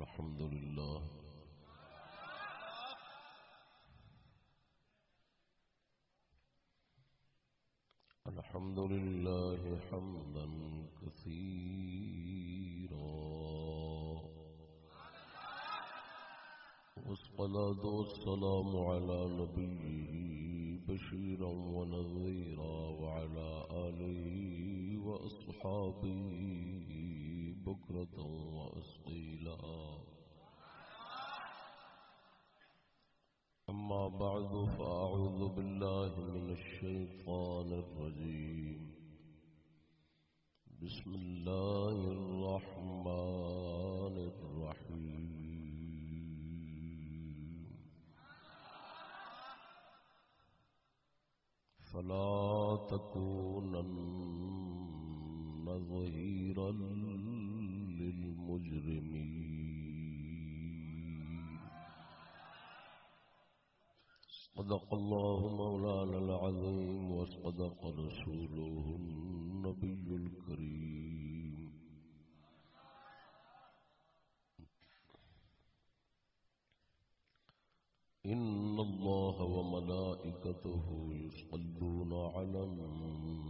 الحمد لله. الحمد لله حمدا كثيرا. والصلاة والسلام على نبيه بشيرا ونذيرا وعلى آله وأصحابه بكرة وأصيلا أما بعد فأعوذ بالله من الشيطان الرجيم. بسم الله الرحمن الرحيم. فلا تكونن ظهيرا للمجرمين صدق الله مولانا العظيم وصدق رسوله النبي الكريم. إن الله وملائكته يصلون على النبي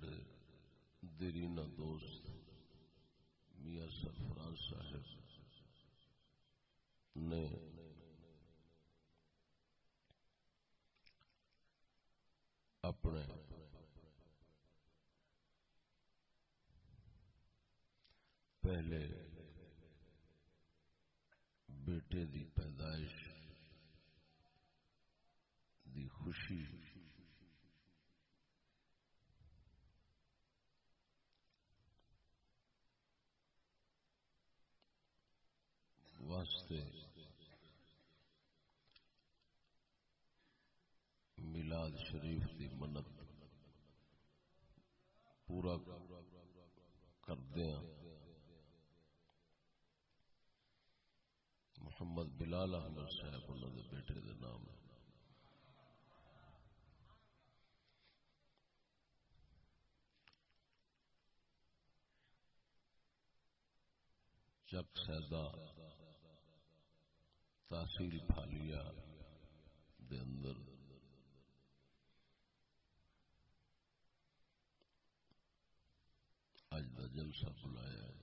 سڈے دیرینا دوست میاں سرفراز صاحب نے اپنے پہلے بیٹے دی پیدائش دی خوشی واسطے میلاد شریف دی منت پورا کردیا ہاں۔ محمد بلال احمد صاحب، انہوں دے بیٹے دے نام چک سیدا تحصیل پھالیا دے اندر۔ اج دا جلسہ بلایا ہے۔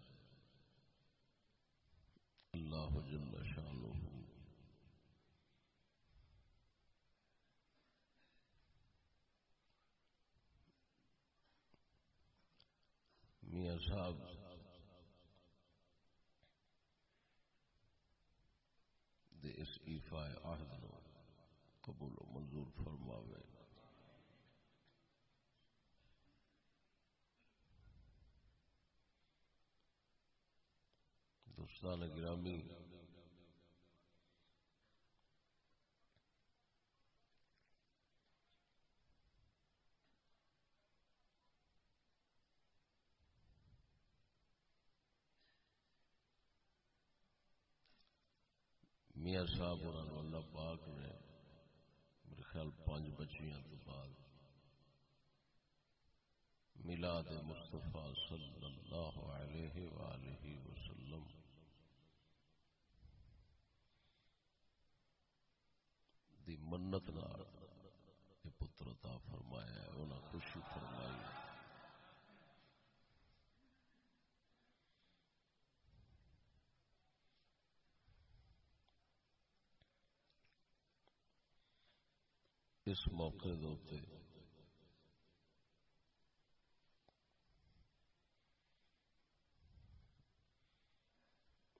اللہ جل شانہ۔ میاں صاحب ایفا عہد نو قبول و منظور فرماوے۔ دوستان گرامی میاں صاحب اور اللہ پاک نے، میرے خیال پانچ بچیاں تو بعد میلاد مصطفیٰ صلی اللہ علیہ وآلہ وسلم۔ دی منت نال یہ پتر عطا فرمایا ہے، انہاں خوشی فرمائی ہے اس موقع دوتے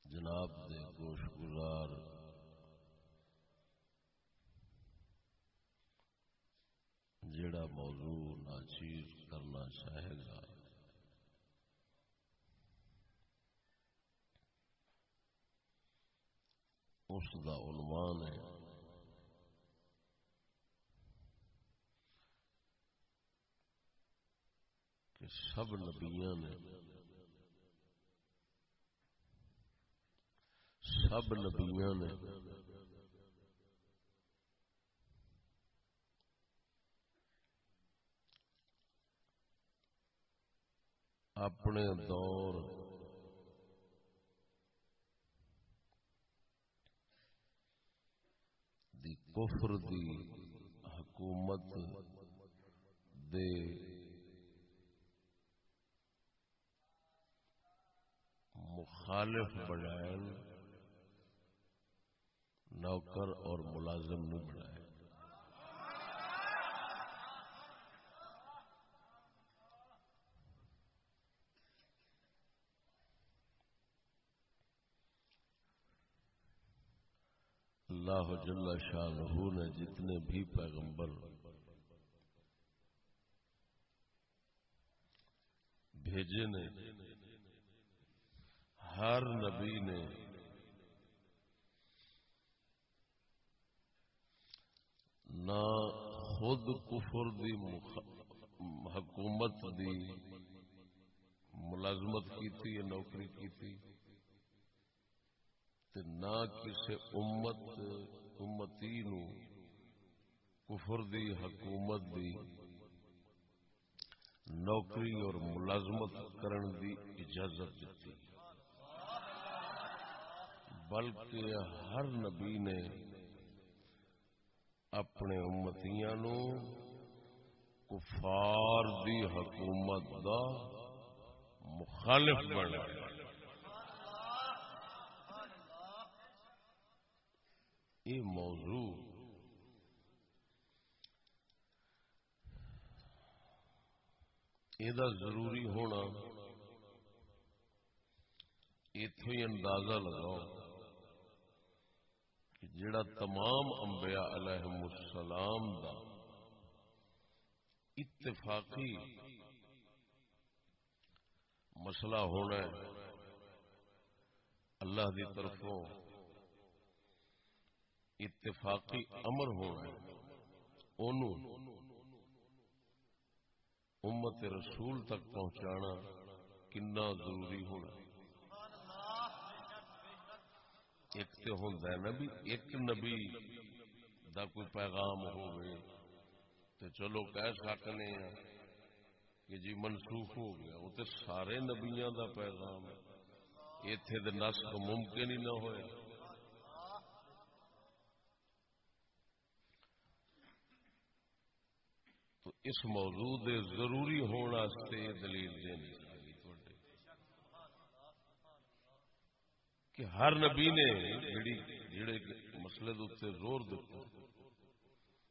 جناب دے گوش گزار۔ جڑا موضوع ناچیر کرنا چاہے گا۔ اس کا عنوان ہے کہ سب نبیاں نے سب نبیاں نے اپنے دور دی کفر دی حکومت دے مخالف بنائے نوکر اور ملازم نہیں بنائے اللہ جل شاہ نے جتنے بھی پیغمبر بھیجے نے ہر نبی نے نہ خود کفر دی حکومت دی ملازمت کی یا نوکری کی نہ کسی امت امتی نو کفر دی حکومت دی نوکری اور ملازمت کرن دی اجازت دیتی۔ بلکہ ہر نبی نے اپنے امتیاں نو کفار دی حکومت دا مخالف بنایا۔ یہ موضوع یہ ضروری ہونا اتو ہی اندازہ لگاؤ۔ جڑا تمام انبیاء علیہ السلام دا اتفاقی مسئلہ ہونا ہے، اللہ دی طرفوں اتفاقی امر ہونا امت رسول تک پہنچانا کنا ضروری ہونا ایک تو ہوتا ہے نبی ایک نبی دا کوئی پیغام ہوئے تو چلو کہہ سکنے ہیں کہ جی منسوخ ہو گیا، وہ تو سارے نبیاں دا پیغام ہے۔ اتنے نسخ ممکن ہی نہ ہوئے۔ تو اس موضوع دے ضروری ہونے یہ دلیل دینی۔ کہ ہر نبی نے جڑے مسئلے دے زور دیتے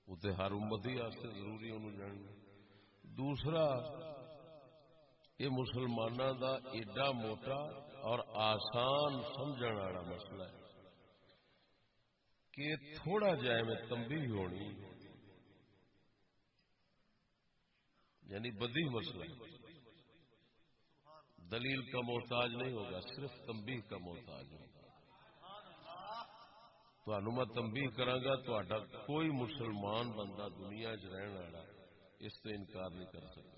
وہ ہر امت ہی ضروری انہوں جاننا۔ دوسرا، یہ مسلمانوں دا ایڈا موٹا اور آسان سمجھ والا مسئلہ ہے کہ تھوڑا جائے میں تمبی ہونی یعنی بدی مسئلہ۔ دلیل کا محتاج نہیں ہوگا، صرف تمبی کا محتاج ہوگا۔ تو میں تمبی کرا تو کوئی مسلمان بندہ دنیا چ رہن والا اس سے انکار نہیں کر سکتا۔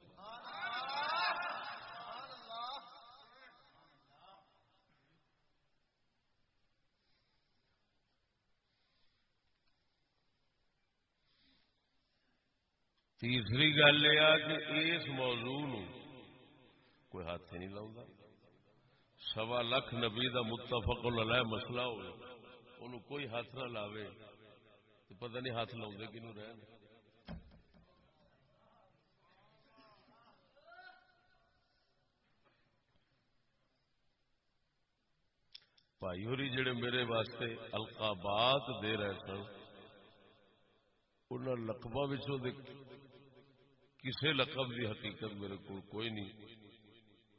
تیسری گل یہ کہ اس موضوع کوئی ہاتھ نہیں لاؤں سوا لکھ نبی دا متفق علیہ مسئلہ ہوئے، انہوں کوئی ہاتھ نہ لاوے تو پتہ نہیں ہاتھ لاؤں کہ نو رہن۔ بھائی ہوری جڑے میرے واسطے القابات دے رہے سن ان لقبا کسی لقب کی حقیقت میرے کو کوئی نہیں۔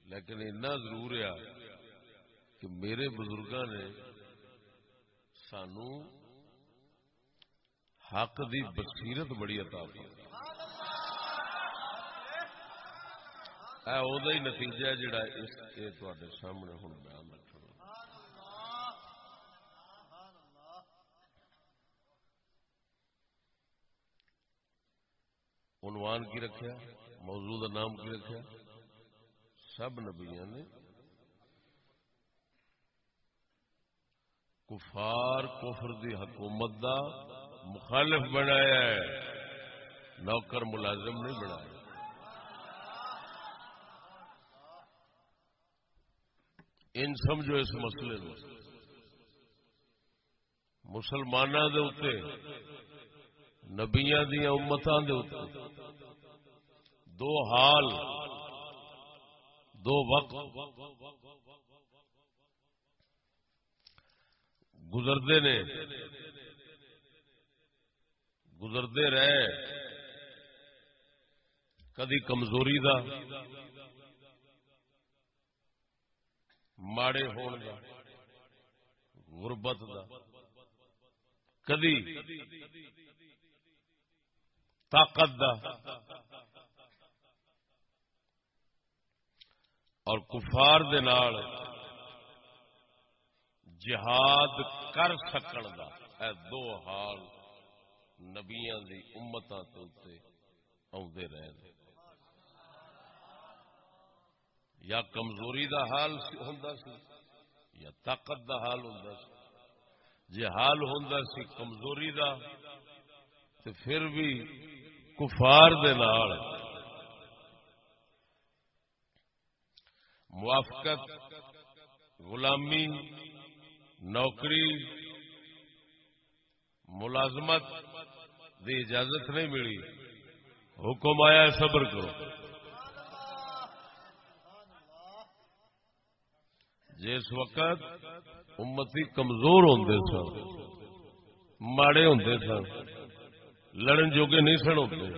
لیکن اتنا ضرور ہے کہ میرے بزرگ نے سانو حق دی بصیرت بڑی عطا ہی نتیجہ جڑا اس سامنے ہوں بیان عنوان کی رکھا موضوع نام کی رکھا سب نبیا نے کفار کفر دی حکومت دا مخالف بنایا ہے۔ نوکر ملازم نہیں بنایا۔ ان سمجھو اس مسئلے میں مسلمانوں کے اتنے نبیا دیا امتوں کے اتنے دو حال دو وقت گزرتے نے، گزرتے رہے، کدی کمزوری دا، ماڑے ہون دا، غربت دا، کدی طاقت دا اور کفار دے نال جہاد کر سکن دا۔ اے دو حال نبیاں دی امتاں تو تے اوندے رہے یا کمزوری دا حال ہوندا سی یا طاقت دا حال ہوندا سی۔ جے حال ہوندا سی کمزوری دا، تے پھر بھی کفار دے نال موافقت، غلامی، نوکری، ملازمت دی اجازت نہیں ملی۔ حکم آیا صبر کرو۔ جس وقت امتی کمزور ہوں سن، ماڑے ہوں سن، لڑن جوگے نہیں سن ہوتے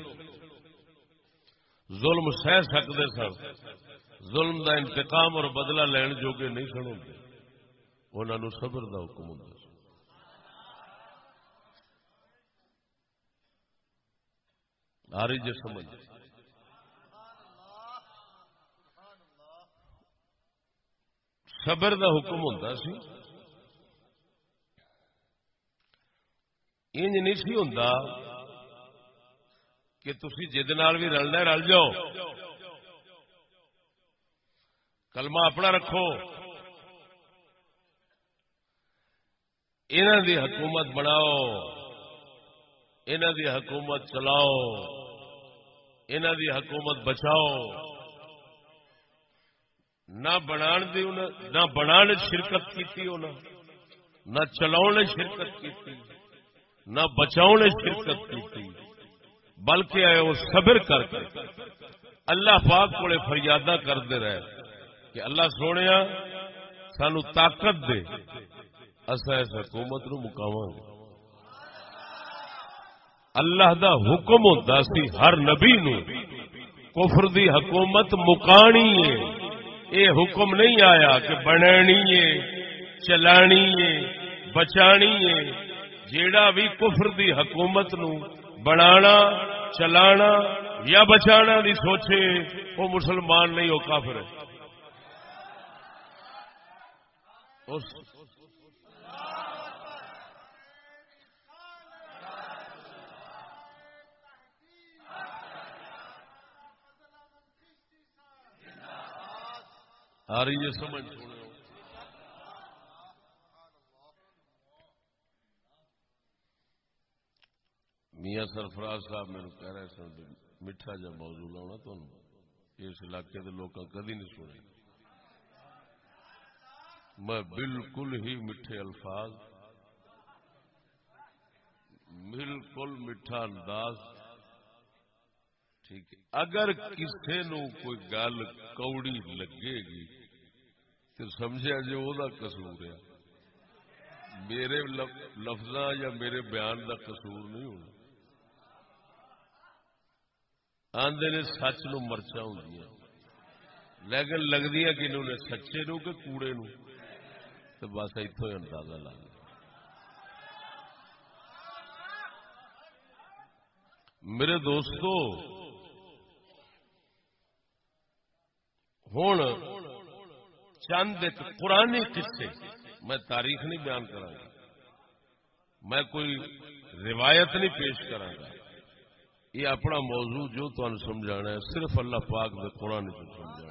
ظلم سہ سکتے سن۔ ظلم دا انتقام اور بدلہ لین جوگے نہیں سنو گے انہوں صبر دا حکم ہوں آ رہی جی سمجھ۔ صبر دا حکم ہوں سی۔ انج نہیں سی ہوں کہ تھی جد بھی رلنا رل جاؤ۔ کلمہ اپنا رکھو۔ انہوں دی حکومت بناؤ۔ انہوں دی حکومت چلاؤ۔ انہوں دی حکومت بچاؤ۔ نہ بنان دی نہ بنان شرکت کی نہ چلاؤ شرکت کی نہ بچاؤ نے شرکت کی بلکہ آئے وہ صبر کر کے۔ اللہ پاک کو فریادہ کرتے رہے۔ کہ اللہ سونے سانو طاقت دے۔ اصا اس حکومت نو مکاو گے اللہ دا حکم ہوتا سی، ہر نبی نو۔ کفر دی حکومت مکانی ہے۔ اے حکم نہیں آیا کہ بنانی ہے، چلانی ہے، بچانی ہے۔ جیڑا بھی کفر دی حکومت نو بنانا، چلانا یا بچانا دی سوچے، وہ مسلمان نہیں ہو کافر ہے۔ اس آ رہی ہے سمجھ میاں سرفراز صاحب میرے کہہ رہے سن میٹھا جا موضوع لاؤنا تو اس علاقے کے لوگ کدی نہیں سنے میں بالکل ہی میٹھے الفاظ، بالکل میٹھا انداز۔ ٹھیک اگر کسی نو کوئی گل کوڑی لگے گی، تو سمجھا جی وہ کسور ہے۔ میرے لفظ یا میرے بیان کا کسور نہیں ہونا۔ آدھے نے سچ نو مرچا ہوں لیکن لگتی کنو نے سچے نو کہ کوڑے نو۔ تو بس اتوں ہی اندازہ لا لیا میرے دوستو ہوں چند ایک پرانی قصے میں تاریخ نہیں بیان کرا میں کوئی روایت نہیں پیش کرا یہ اپنا موضوع جو تمہیں سمجھا ہے، صرف اللہ پاک میں قرآن کو سمجھا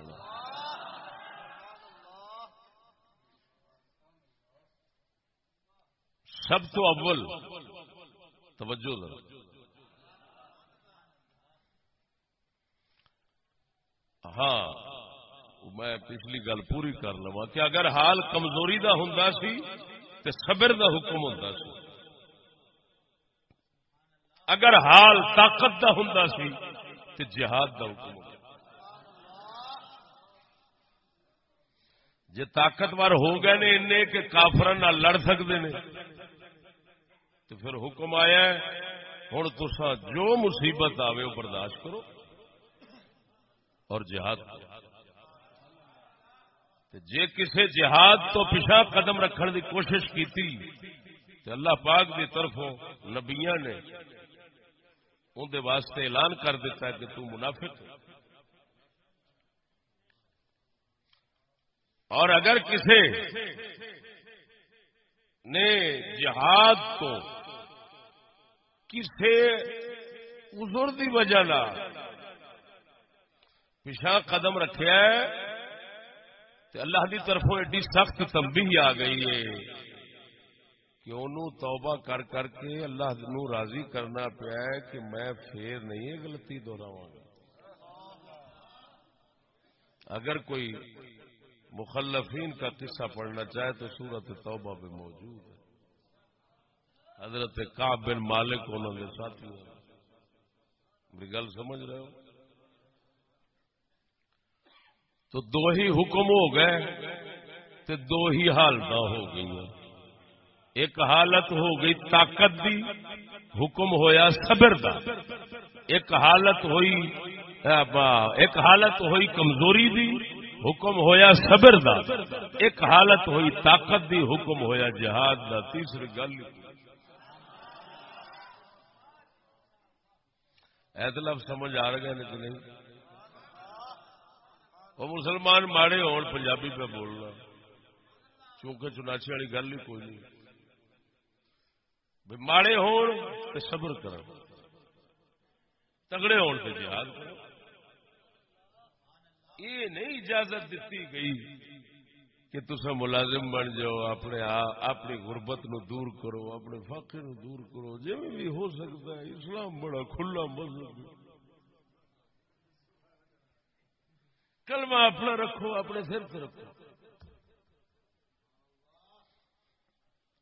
سب تو اول توجہ ذرا۔ ہاں میں پچھلی گل پوری کر لوا کہ اگر حال کمزوری دا ہوں سی تو صبر دا حکم ہوں سی۔ اگر حال طاقت دا ہوں سی تو جہاد دا حکم ہوں جی طاقتور ہو گئے نے ان کہ کافر لڑ سکتے ہیں تو پھر حکم آیا ہوں تسا جو مصیبت آئے وہ برداشت کرو اور جہاد جے کسے جہاد تو پیچھا قدم رکھنے کی کوشش کی اللہ پاک کی طرفوں نبیا نے اندر واسطے اعلان کر دیتا ہے کہ تو منافق اور اگر کسے نے جہاد تو کسے ازر دی وجہ پیچھا قدم رکھا ہے تو اللہ کی طرفوں ایڈی سخت تمبی آ گئی ہے کہ انہوں توبہ کر کر کے اللہ نو راضی کرنا پیا ہے کہ میں پھر نہیں گلتی دوہراوا گا۔ اگر کوئی مخلفین کا قصہ پڑھنا چاہے تو سورت توبہ پہ موجود ہے۔ حضرت کاب بن مالک انہوں نے ساتھی میری گل سمجھ رہے ہو؟ تو دو ہی حکم ہو گئے تو دو ہی حالت ہو گئی ایک حالت ہو گئی طاقت دی، حکم ہویا صبر دا۔ ایک حالت ہوئی ایک حالت ہوئی کمزوری دی، حکم ہویا صبر دا۔ ایک حالت ہوئی طاقت دی، حکم ہویا جہاد دا۔ تیسری گل۔ ایتلف سمجھ آ رہا ہے کہ نہیں؟ وہ مسلمان ماڑے ہون پنجابی پہ بولنا۔ چونکہ چناچی والی گل ہی کوئی نہیں۔ ماڑے ہون تو صبر کر تگڑے ہون تو جہاد کرو۔ یہ نہیں اجازت دیتی گئی کہ تسا ملازم بن جاؤ، اپنے اپنی غربت نو دور کرو، اپنے فاقے نو دور کرو جی بھی ہو سکتا ہے، اسلام بڑا کھلا مذہب کلمہ اپنا رکھو، اپنے سر سے رکھو۔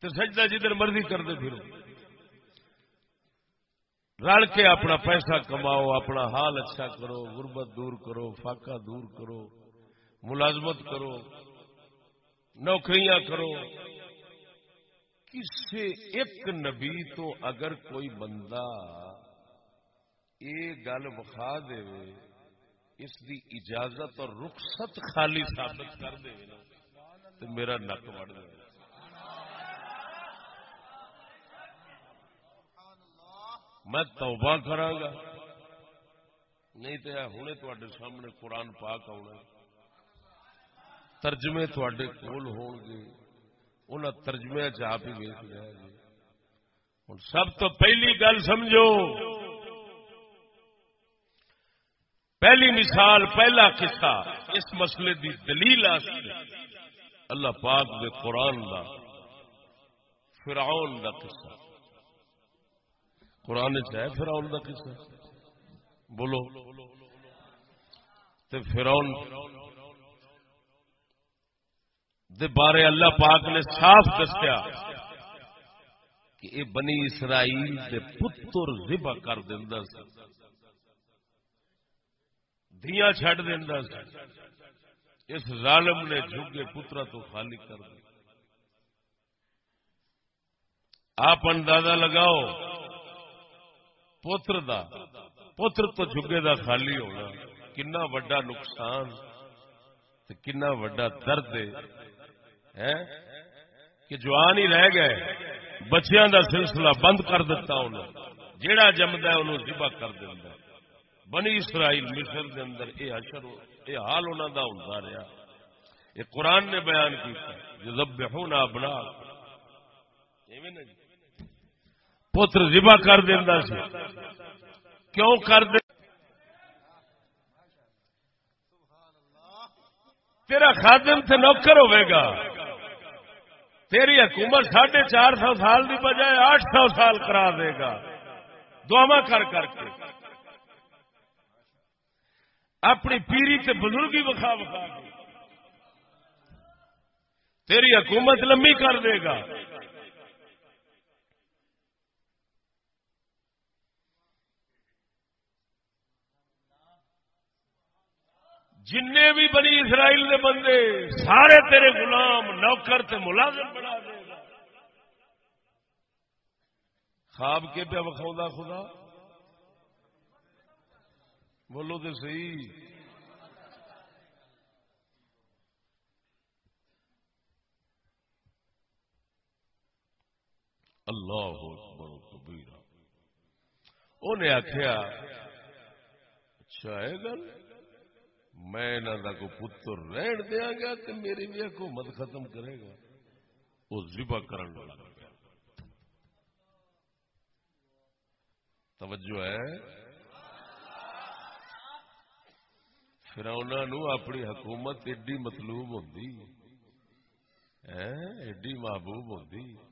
تو سجدہ جدھر مرضی کر دے پھر رل کے اپنا پیسہ کماؤ، اپنا حال اچھا کرو، غربت دور کرو، فاقہ دور کرو، ملازمت کرو۔ نوکریاں کرو۔ کسی ایک نبی تو اگر کوئی بندہ یہ گل بخا دے، اس دی اجازت اور رخصت خالی ثابت کر دے تو میرا نک بڑھ دے میں توبہ کرا گا۔ نہیں تو ہوں تے سامنے قرآن پاک آنا ترجمے تے کول ہو گے ان ترجمے چاپ ہی ویچ جائے گے ہوں سب تو پہلی گل سمجھو، پہلی مثال، پہلا قصہ اس مسئلے دی دلیل اللہ پاک دے قرآن دا، فرعون دا قصہ۔ قرآن چاہے فرعون دا قصہ؟ بولو۔ تے فرعون دے بارے اللہ پاک نے صاف دسیا کہ یہ بنی اسرائیل دے پتر ذبح کر دینا دیا چڈ دینا اس ظالم نے جھگے پترا تو خالی کر دیا۔ آپ اندازہ لگاؤ، پتر دا، پتر تو جگے دا خالی ہونا، کنا وڈا نقصان کنا وڈا درد ہے۔ کہ جوان ہی رہ گئے، بچیاں دا سلسلہ بند کر دیتا انہوں جیڑا جمدا ہے انہوں ذبح کر دیندا بنی اسرائیل مصر دے اندر اے حشر اے حال انہاں دا ہوندا رہیا۔ یہ قرآن نے بیان کیتا یذبحون ابنا ایویں نہیں۔ پتر ذبح کر دیندا سی۔ کیوں کر دے؟ تیرا خادم تے نوکر ہوئے گا۔ تیری حکومت ساڑھے چار سو سال کی بجائے آٹھ سو سال کرا دے گا۔ دعوا کر کر کے۔ اپنی پیری تے بزرگی بخا بخا تیری حکومت لمبی کر دے گا۔ جن بھی بنی اسرائیل دے بندے، سارے تیرے غلام، نوکر تے ملازم بنا دے۔ گا خواب کے پہ بخا خدا؟ بولو تو صحیح۔ اللہ اکبر کبیرہ۔ انہیں آخیا اچھا ہے گل؟ میں انہوں کو پتر رہن دیا گا تو میری بھی حکومت ختم کرے گا۔ وہ ذبح کرن لگا گیا۔ توجہ ہے۔ پھر انہوں اپنی حکومت ایڈی مطلوب ہوتی ایڈی محبوب ہوتی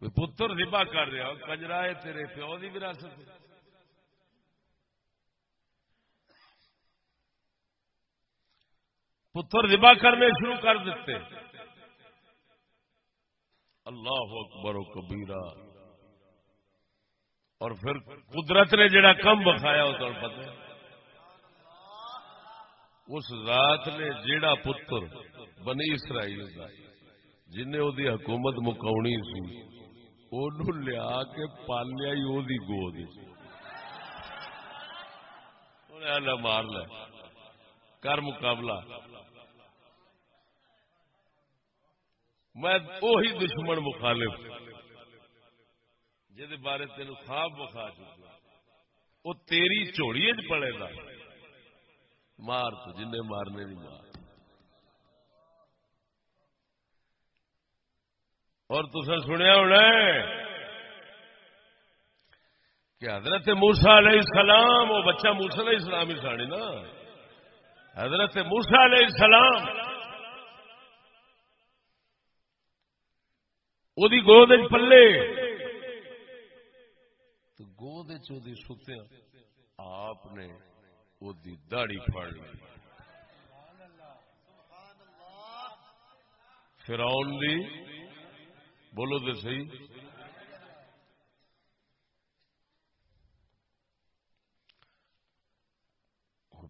پتر ذبح کر رہا کجرا ہے تیرے پیو کی وراثت۔ پتر ذبح کرنے شروع کر دیتے۔ اللہ اکبر و کبیرہ۔ اور پھر قدرت نے جڑا کم بخایا وہ تمہیں پتہ۔ اس ذات نے جیڑا پتر بنی اسرائیل کا جن وہ حکومت مکاونی سی وہ لیا کے پالیا ہی وہ گود۔ مار لے کر مقابلہ۔ میں وہی دشمن مخالف جہد بارے تین خواب بخا چکا ہاں۔ وہ تیری چوڑی چ پڑے گا مار تو جن مارنے نہیں مار۔ اور تصا سنیا ہونا کہ حضرت موسا علیہ السلام، وہ بچہ موسا علیہ السلام ہی ساڑی نا۔ حضرت موسا علیہ السلام وہ گود پلے تو گود ستیا آپ نے وہ دہڑی پڑ لی فراؤن دی بولو تو سی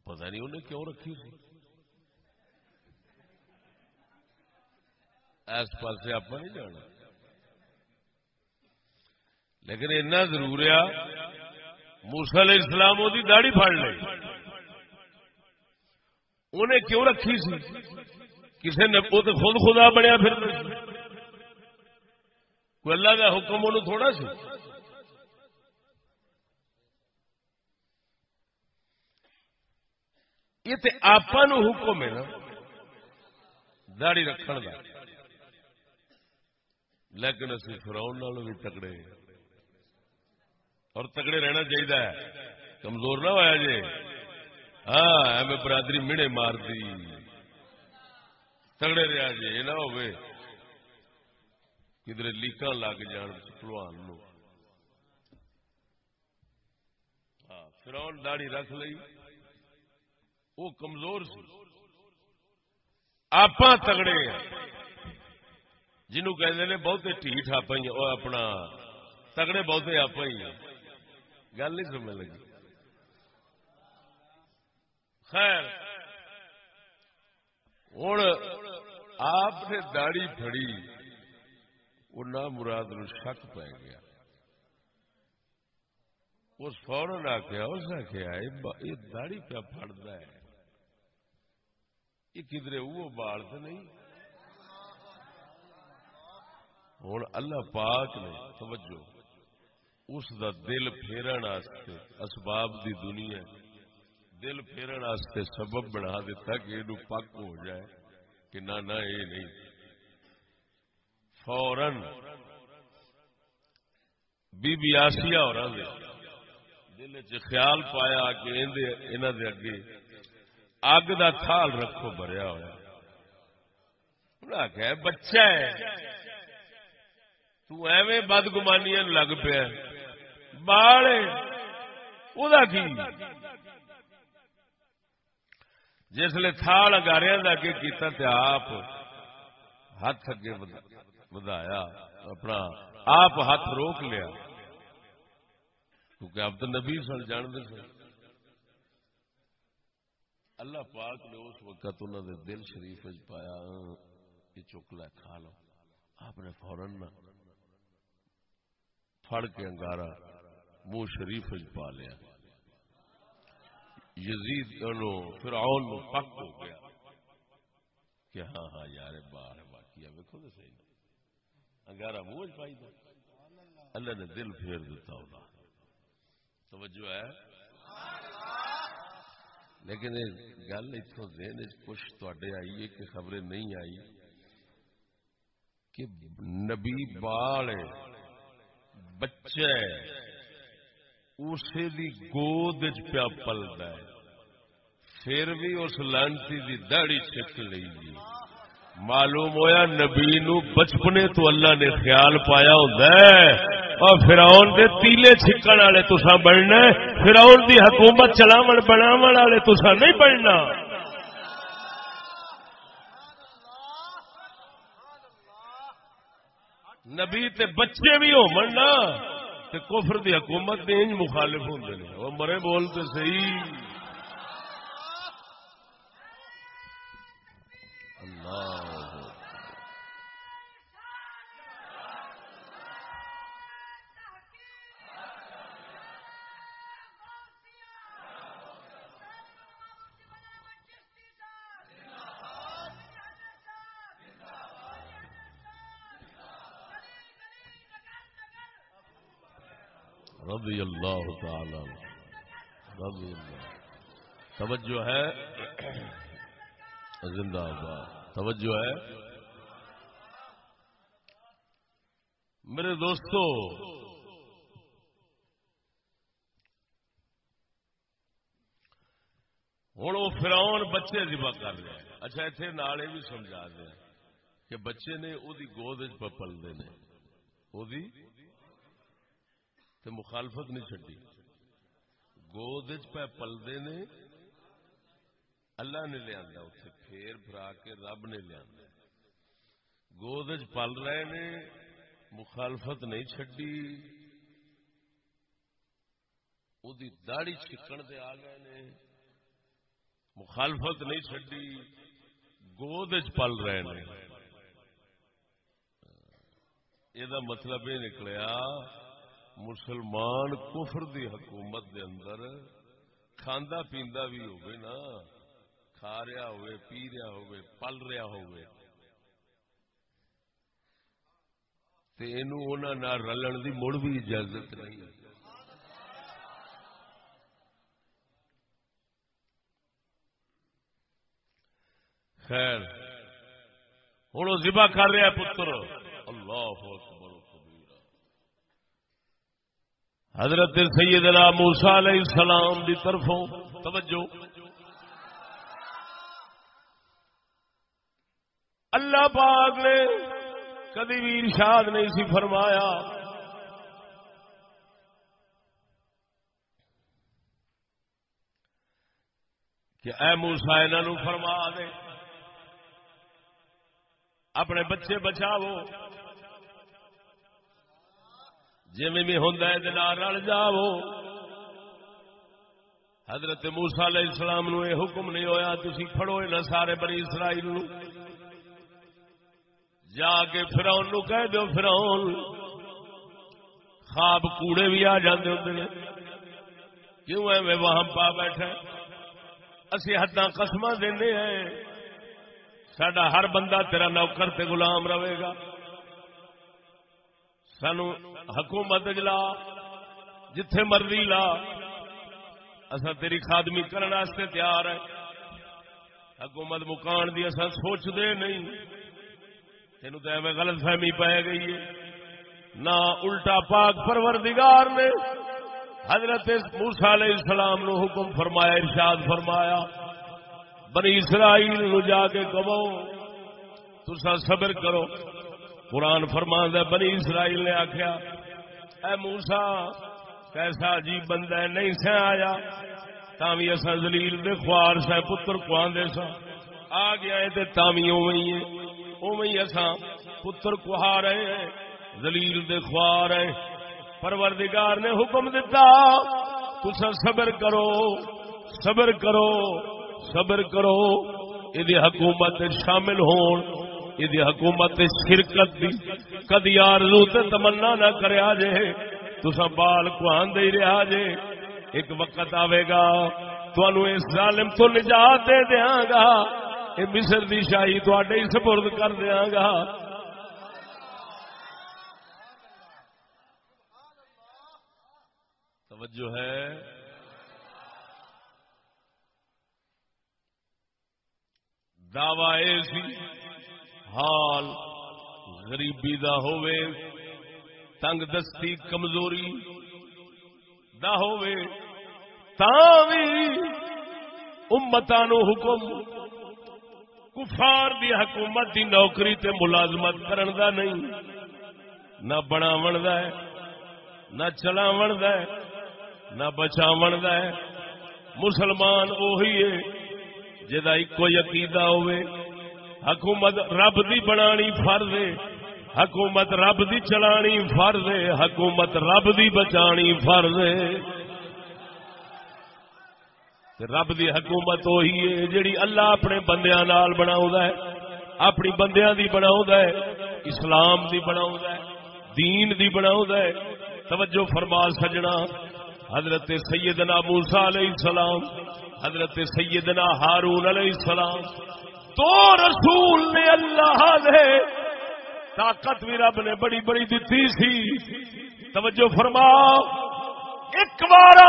پتا نہیں انہیں کیوں رکھی سی اس پاس آپ نہیں جانا لیکن اتنا ضرور ہے موسل اسلام وہ داڑی پڑ لی انہیں کیوں رکھی سی؟ کسی نے وہ تو خود خدا بنیا پھر کوئی اللہ کا حکم انہوں تھوڑا سی۔ یہ تو آپ حکم ہے نا داڑی رکھنے کا لیکن اسی فراؤن بھی تکڑے اور تگڑے رہنا چاہیے کمزور نہ ہوا جی ہاں ایویں برادری میڑے مار دی۔ تگڑے رہا جی یہ نہ ہو کدھر لیکاں لگ جان، پلوان نو۔ ہاں داڑی رکھ لئی۔ وہ کمزور سی۔ آپ تگڑے جنہوں کہ بہتے ٹھیٹ آپ اپنا تگڑے بہتے آپ ہی گل نہیں سمجھ لگی۔ خیر ہوں آپ نے داڑی پڑی وہ نہ مراد نو شک پی گیا۔ اس فورن آخیا اس آخیا یہ داڑی پہ پڑتا ہے۔ یہ کدھر وہ بال تو نہیں۔ ہوں اللہ پاک نے، توجہ۔ اس دا دل پھیرن آستے اسباب دی دنیا دل پھیرن آستے سبب بنا دیتا کہ یہ پک ہو جائے، کہ نہ نہ یہ نہیں۔ فورن بی بی آسیا اور دل چ خیال پایا کہ انہوں دے اگے اگ دا تھال رکھو، بھریا ہوا کہ بچہ ہے، تو ایویں بدگمانی لگ پیا۔ بال کی جسل تھال اگاریا اگے کیتا تے آپ ہاتھ اگے ودایا اپنا آپ ہاتھ روک لیا کیونکہ اب تو نبی سن جانتے سن اللہ پاک نے اس وقت انہوں نے دل شریف پایا یہ چک لیا کھا لو آپ نے فورن پھڑ کے انگارا منہ شریف پا لیا۔ یزید فرعون پک ہو گیا۔ کہ ہاں ہاں یار، باہر واقعہ ویکو تو صحیح۔ انگارا منہ پائی دے۔ اللہ نے دل پھیر دیتا ہوگا توجہ ہے۔ لیکن گل اتوں دین کچھ تے آئی ہے کہ خبریں نہیں آئی کہ نبی بال بچہ اسے دی گود پیا پلتا ہے۔ پھر بھی اس لانتی دی داڑی چک لی معلوم ہویا نبی نو بچپنے تو اللہ نے خیال پایا ہوں اور فراؤن دے تیلے چھکن والے تسا بننا فراؤن دی حکومت چلاو بناو والے تسا نہیں بننا۔ نبی تے بچے بھی ہو مرنا تے کفر دی حکومت دے انج مخالف ہوں نے۔ وہ مرے بولتے صحیح۔ اللہ رضی اللہ تعالی۔ رضی اللہ۔ توجہ ہے۔ زندہ آباد۔ توجہ ہے۔ میرے دوستو ہوں وہ فراؤن بچے ذبح کر رہے ہیں۔ اچھا اتنے نال یہ بھی سمجھا دیا کہ بچے نے وہ گود پلتے ہیں وہ تے مخالفت نہیں چڈی گود پہ پلدے نے، اللہ نے لیا اتنے پھیر فرا کے رب نے لیا گود پل رہے نے، مخالفت نہیں چڈی داڑی چکن دے آ گئے نے، مخالفت نہیں چڈی گود پل رہے نے۔ یہ مطلب یہ نکلیا مسلمان کفر دی حکومت دے اندر کھاندا پیندا بھی ہوئے نا، کھا رہا ہوئے، پی رہا ہوئے، پل رہا ہوئے۔ تے اینو انہاں نال رلن دی مڑ بھی اجازت نہیں۔ خیر ہوں وہ ذبح کر رہا ہے پتر۔ اللہ اکبر۔ حضرت سیدنا موسا علیہ السلام دی طرفوں، توجہ۔ اللہ پاک نے کدی بھی ارشاد نہیں سی فرمایا۔ کہ اے موسا انہوں فرما دے، اپنے بچے بچاو جی بھی ہوں رل جاو حضرت موسا علیہ السلام نو یہ حکم نہیں ہویا تھی کھڑو نہ سارے بڑی اسرائیل نو۔ جا کے فراؤن نو کہہ دو فراؤن خواب کوڑے بھی آ جاندے ہوندے نے۔ کیوں ہے میں وہاں پا بیٹھا اسی حداں قسم دینے ہیں۔ سڈا ہر بندہ تیرا نوکر تے غلام رہے گا۔ سانو حکومت جلا جتھے مرضی لا۔ اصا تیری خادمی کرنے تیار ہے حکومت مکان دی اصا سوچتے نہیں۔ تین تو ایویں غلط فہمی پی گئی ہے۔ نہ الٹا پاک پروردگار نے حضرت موسا علیہ السلام نو حکم فرمایا، ارشاد فرمایا، بنی اسرائیل نو جا کے کمو تسا صبر کرو۔ قرآن فرمان دے بنی اسرائیل نے آخیا اے موسا کیسا عجیب بندہ ہے، نہیں سہ آیا، تاوی اصا زلیل دے خوار سہ پتر کواندے سا آ گیا ہے تے تاوی اوئی ہے۔ اوئی اصا پتر کہا رہے ہیں زلیل دے خوار ہیں۔ پروردگار نے حکم دیتا تسا صبر کرو صبر کرو صبر کرو۔ یہ حکومت شامل ہون۔ یہ حکومت شرکت دی کدی آرزو تے تمنا نہ کریا جے۔ تسا بال کوان دے رہا جے۔ ایک وقت آئے گا تنوع اس ظالم تو نجات دے دیاں گا۔ یہ مصر دی شاہی تھوڑے ہی سپرد کر دیاں گا۔ توجہ ہے۔ دعوی سی۔ حال غریبی دا ہووے، تنگ دستی کمزوری دا ہووے تاوی امتانو حکم، کفار دی حکومت دی نوکری تے ملازمت کرن دا نہیں۔ نہ بناون دا ہے، نہ چلاون دا ہے، نہ بچاون دا ہے۔ مسلمان اوہی ہے جدا ایکو عقیدہ ہوئے حکومت رب دی بنانی فرض ہے۔ حکومت رب دی چلانی فرض ہے۔ حکومت رب دی بچانی فرض ہے۔ رب دی حکومت وہی ہے جیڑی اللہ اپنے بندیاں نال بناؤں ہے۔ اپنی بندیاں دی بناؤں ہے۔ اسلام دی بناؤں ہے۔ دین دی بناؤں ہے۔ توجہ فرما سجنا۔ حضرت سیدنا موسیٰ علیہ السلام، حضرت سیدنا ہارون علیہ السلام تو رسول نے اللہ نے طاقت بھی رب نے بڑی بڑی دیتی سی۔ توجہ فرما ایک بار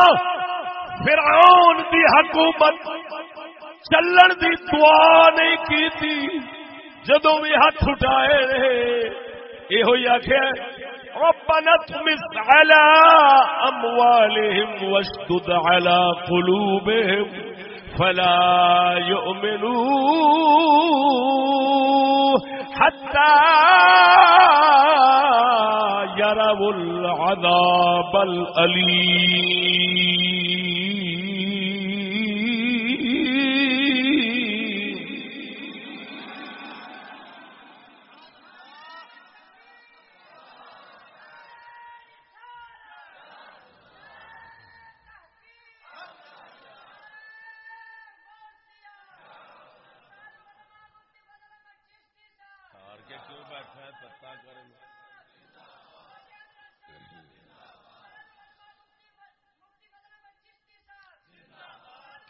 فرعون دی حکومت چلن دی دعا نہیں کی تھی جدو بھی ہاتھ اٹھائے رہے یہ آخر ربنا اطمس على أموالهم واشدد على قلوبهم فلا يؤمنوا حتى يروا العذاب الأليم.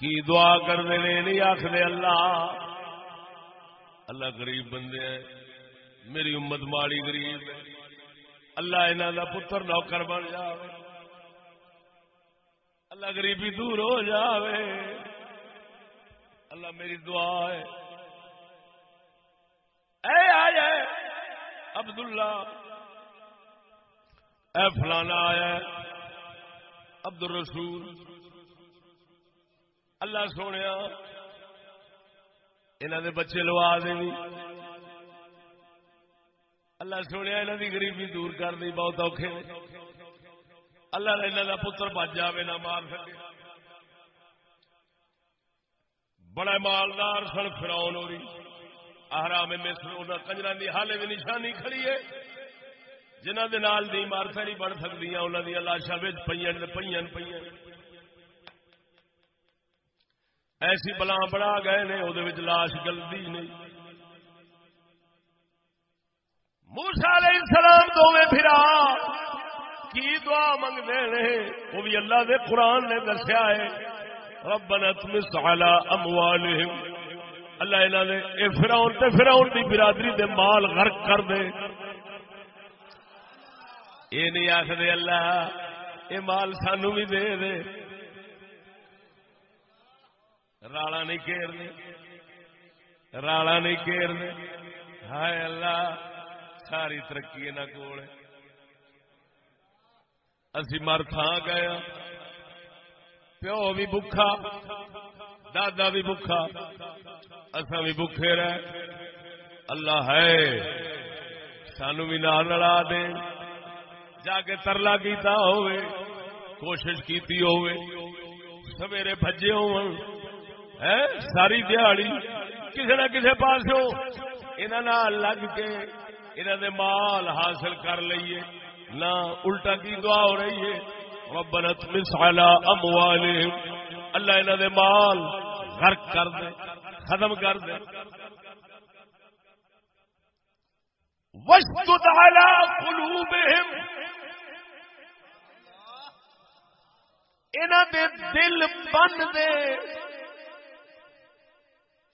کی دعا کرتے ہیں نہیں آخر اللہ؟ اللہ غریب بندے ہیں، میری امت ماڑی غریب ہے۔ اللہ انہوں کا پتر نوکر بن جائے اللہ غریبی دور ہو جاوے۔ اللہ میری دعا ہے۔ اے آیا عبد اللہ اے فلانا آیا عبد الرسول اللہ سونے انہوں دے بچے لوا دیں اللہ سونے انہوں دی غریبی دور کر دی، بہت اوکھے۔ اللہ نے انہوں کا پتر بچ جائے نہ مار سکے۔ بڑا مالدار سن فراؤن ہو رہی آرام مصر کنجر کی حالے بھی نشانی کھڑی ہے۔ جنہ دے نال دی مارسا نہیں بن سکتی انہوں دیا لاشا پہ پہ ایسی بلا بڑا گئے نے وہ لاش گلتی نہیں۔ موسا علیہ السلام دونوں پھرا۔ کی دعا منگتے ہیں وہ بھی اللہ دے قرآن نے دسیا ہے۔ ربنا تمس على اموالهم اللہ انہاں نے، اے فرعون تے فرعون دی برادری دے مال غرق کر دے۔ اے نہیں آکھدے اللہ، اے مال سانو بھی دے دے۔ رالا نہیں گھیر دے رالا نہیں گھیر دے ہائے اللہ، ساری ترقی انہاں کول اسی مر تھان گیا ہاں۔ پیو بھی بکھا دادا بھی بکھا اصا بھی بکھے رہ اللہ ہے، سانو بھی نال لڑا دے۔ جا کے ترلا کیتا ہوئے کوشش کیتی ہوئے سویرے بجے ہو ساری دیہڑی کسی نہ کسی پاس لگ کے انہوں نے مال حاصل کر لیے نہ الٹا کی دعا ہو رہی ہے۔ ربنا تمس على اموالهم اللہ انہاں دے مال غرق کر دے، ختم کر دے۔ وشدد على قلوبهم۔ انہاں دے دل بند دے۔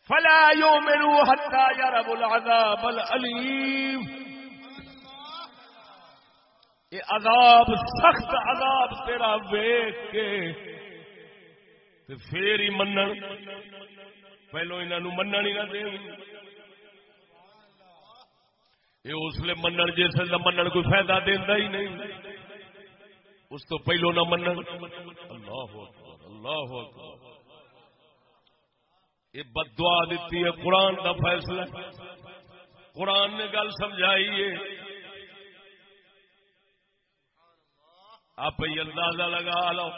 فلا يؤمنوا حتى يروا العذاب الأليم. یہ عذاب، سخت عذاب تیرا ویخ کے تے پھر ہی من پہلو انہوں من ہی نہ دے۔ یہ اس لیے من جس من کوئی فائدہ دینا ہی نہیں۔ اس تو پہلو نہ من اللہ اکبر اللہ اکبر۔ یہ بدوا دیتی ہے، قرآن کا فیصلہ قرآن نے گل سمجھائی ہے۔ آپ ہی اندازہ لگا لو۔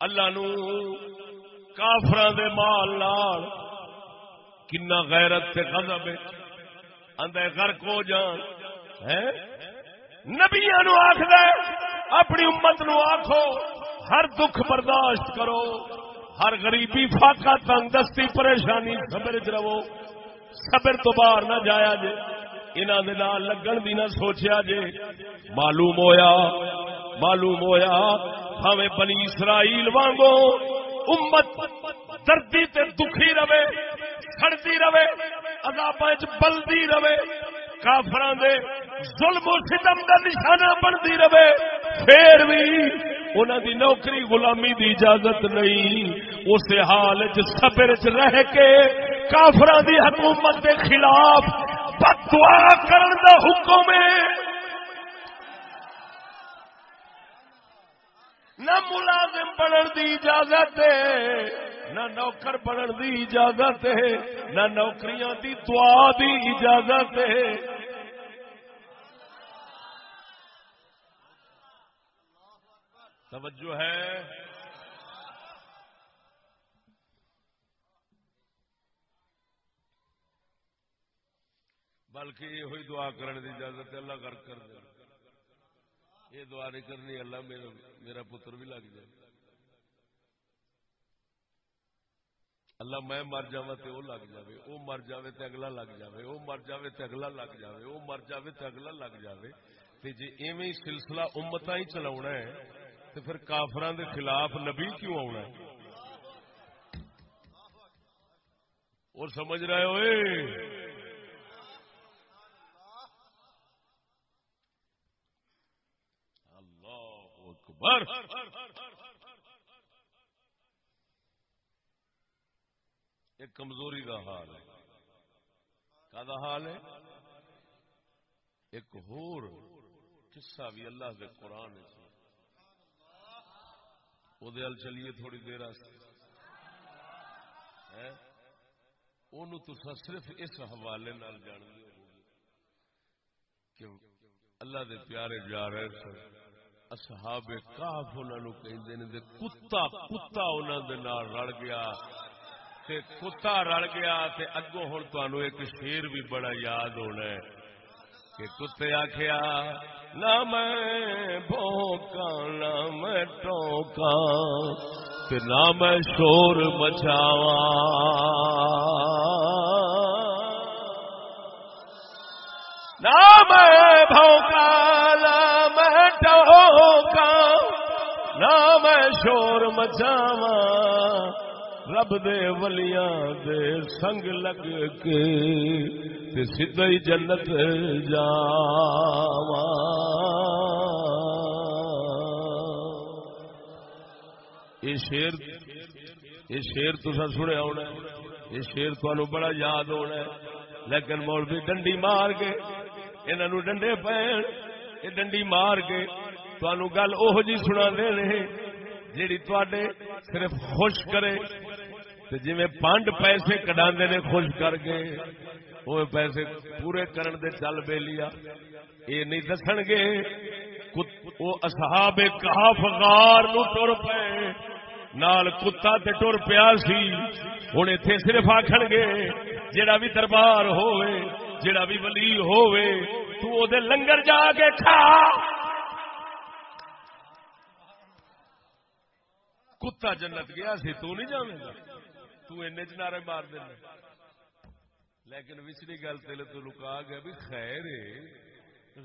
اللہ نو کافر دے مال لال کنا غیرت سے غضب اندر غرق ہو جان۔ ہے نبیا نو آخ اپنی امت نو آخو ہر دکھ برداشت کرو۔ ہر غریبی فاقہ تنگ دستی، پریشانی، صبر چ رہو۔ صبر تو باہر نہ جایا جے۔ انہوں لگن بھی نہ سوچیا جے۔ معلوم ہویا معلوم ہویا ہمیں بنی اسرائیل وانگو امت دردی تے دکھی رہے سڑتی رہے عذاب بلدی رہے۔ کافران دے ظلم و ستم کا نشانہ بنتی رہے۔ پھر بھی انہوں دی نوکری غلامی دی اجازت نہیں۔ اس حال چبر چ رہ کے کافران دی حکومت کے خلاف بدعا کرن دا حکم ہے۔ نہ ملازم بنن دی اجازت ہے، نہ نوکر بنن دی اجازت ہے، نہ نوکریاں دی دعا دی اجازت ہے۔ توجہ ہے۔ بلکہ یہ ہوئی دعا کرنے کی اجازت ہے، اللہ غرق کر دے۔ یہ دعا نہیں کرنی، اللہ میرا میرا پتر بھی لگ جائے۔ اللہ میں مر جا تو وہ لگ جائے وہ مر جائے تو اگلا لگ جائے وہ مر جائے تو اگلا لگ جائے وہ مر جائے تو اگلا لگ جائے تو جی ایویں سلسلہ امت ہی چلا ہے تو پھر کافران دے خلاف نبی کیوں آنا ہے؟ اور سمجھ رہے ہوئے اکبر۔ ایک کمزوری کا حال ہے۔ کا حال ہے؟ ایک ہور قصہ بھی اللہ کے قرآن وہ چلیے تھوڑی دیر تو صرف اس حوالے نال جان کہ اللہ دے پیارے جا رہے سر اصحاب کاف انہوں نے کتا کتا انہوں دے نال رل گیا تے کتا رل گیا تے اگوں ہن تانوں ایک شیر بھی بڑا یاد ہونا ہے کہ کتے آخیا نہ میں بھوکا، نہ میں ٹوکا، تے نہ میں شور مچاوا۔ نہ میں بھوکا، نہ میں نہ میں شور مچاوا۔ رب دے ولیاں دے سنگ لگ کے تے سیدھا ہی جنت جاواں۔ یہ شیر یہ شیر تسا سنیا ہونا یہ شیر تمہیں بڑا یاد ہونا لیکن مولوی ڈنڈی مار کے انہوں ڈنڈے پین یہ ڈنڈی مار کے تمہوں گل وہ جی سنا دے رہے جیڑی تے صرف خوش کرے جی پانڈ پیسے کڈا نے خوش کر کے وہ پیسے پورے کرن دے چل بے لیا یہ نہیں دسن گے وہ اصحاب کہاف غار نو ٹر پے، نال کتا تے ٹر پیا سی۔ ہوں اتے صرف آخر گے جڑا بھی دربار ہوئے جڑا بھی ولی ہوئے تو او دے لنگر جا کے کھا۔ کتا جنت گیا سی، تو نہیں جانے گا تو اینے مار دینا لیکن وچری گل تیلے تو لکا گیا بھی خیر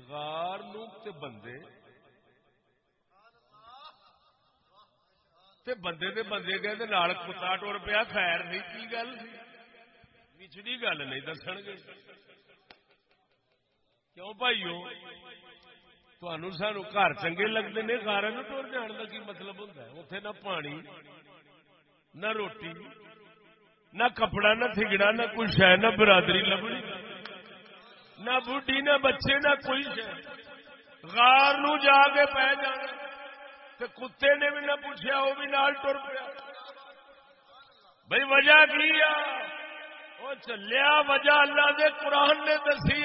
غار نو تے بندے۔ تے بندے دے بندے گئے تے نال کتا ٹور پیا، خیر نہیں کی گل۔ پچھڑی گل نہیں دسن گے۔ کیوں بھائیو؟ تہن سان گھر چنگے لگتے ہیں گارے ٹور جان کا کی مطلب ہوتا ہے۔ اتنے نہ پانی، نہ روٹی۔ نہ کپڑا، نہ تھگڑا، نہ کوئی شہ نہ برادری لبنی نہ بڈی نہ بچے، نہ کوئی شہ غار نو جا کے پہ جانا۔ کتے نے بھی نہ پوچھا وہ بھی نال ٹر پیا۔ بھائی وجہ کی وہ چلیا وجہ اللہ دے قرآن نے دسی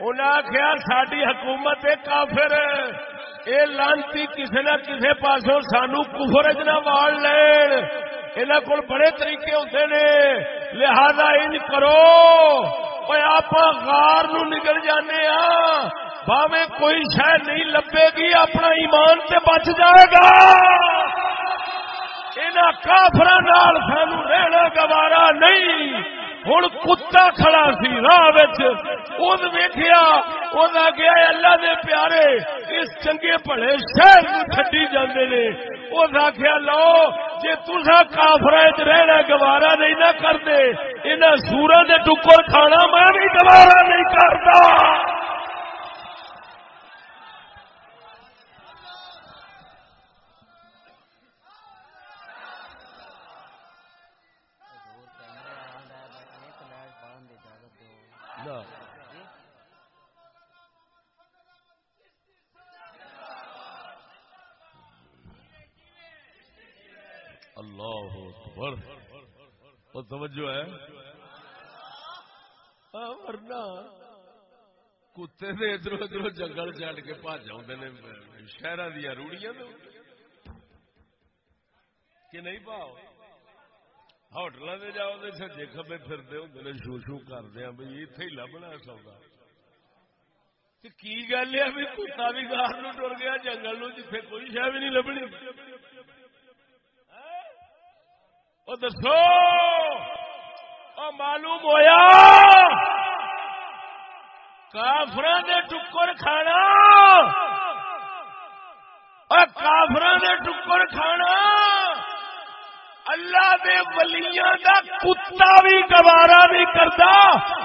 انہیں آخیا ساری حکومت کافر اے۔ لانتی کسی نہ کسی پاسوں سانو کفرج نہ واڑ لین۔ یہاں کو بڑے طریقے ہوتے نے، لہذا ان کرو۔ آپ غار نو نکل جانے ہاں باوے کوئی شہ نہیں لبے گی، اپنا ایمان سے بچ جائے گا۔ کافر سانو رہنا گوارا نہیں۔ ہوں کتا کھڑا سی راہ ویخیا گیا اللہ دے پیارے، اس چنگے بڑے شہر چڈی جاندے نے۔ اس آخیا لو جی تسا کافر رہنا گوارا نہیں نہ کرتے انہیں سورا کے ٹکر کھانا میں بھی گوارا نہیں کرتا۔ ادھر ادھر جنگل چڑھ کے بھج آتے شہر دیا روڑیاں کہ نہیں پاؤ ہوٹل سے جاؤ تو سجے کبے پھرتے ہوں شو شو کرتے ہیں بھائی اتنے ہی لبنا سودا کی گل ہے بھی کتا بھی گار نو ٹر گیا جنگل نو جتنے کوئی شہ بھی نہیں لبنی دسو معلوم ہوا کافر دے ٹکر کھانا۔ اور کافر دے ٹکر کھانا۔ اللہ دے ولیاں دا کتا بھی گوارا نہیں کرتا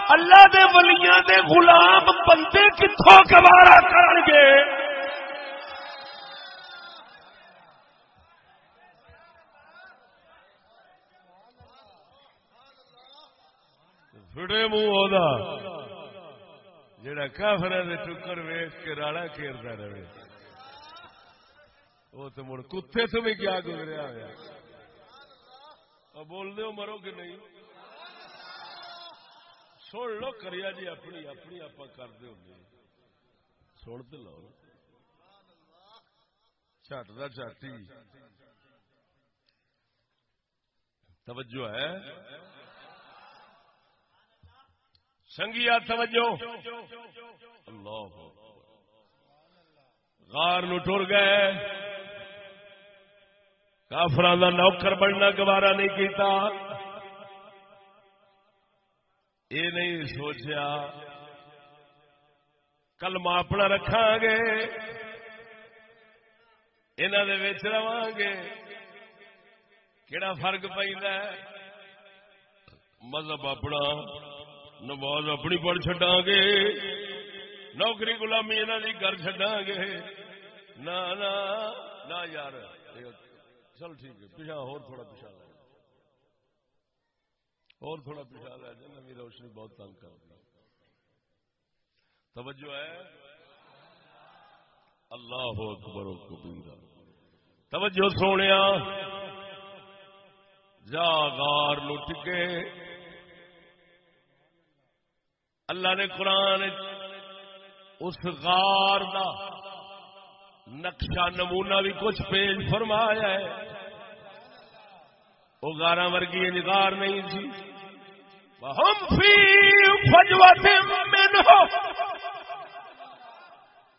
اللہ دے ولیاں دے غلام بندے کتوں گوارا کر گے؟ فڑے منہ جڑا کافر ٹکر ویچ کے راڑا کھیرتا رہے۔ وہ تو مڑ کتے تو بھی کیا گزریا ہوا بول دو مرو کہ نہیں؟ سن لو کریا جی اپنی اپنی آپ کرتے ہوں سن تو لو۔ چٹ دا چاٹی توجہ ہے۔ سنگیا توجہ۔ اللہ غار نو ٹر گئے۔ کافران کا نوکر بننا گوارا نہیں کیتا۔ یہ نہیں سوچیا۔ کلمہ اپنا رکھا گے۔ انہوں نے رہا گے۔ کہڑا فرق پہ مذہب اپنا۔ نماز اپنی پڑھ چڈا گے نوکری غلامی انہوں کی کر چڈا گے نہ نہ یار چل ٹھیک ہے پیچھا ہو تھوڑا پیچھا لے اور تھوڑا پیچھا لے جائے نمی روشنی بہت تنگ کر دی توجہ ہے اللہ اکبر و کبیرہ توجہ سونے جا غار لٹ اللہ نے قرآن اس غار دا نقشہ نمونہ بھی کچھ پیج فرمایا ہے۔ وہ گارا ورگی نگار نہیں تھی۔ ہم فی فجوت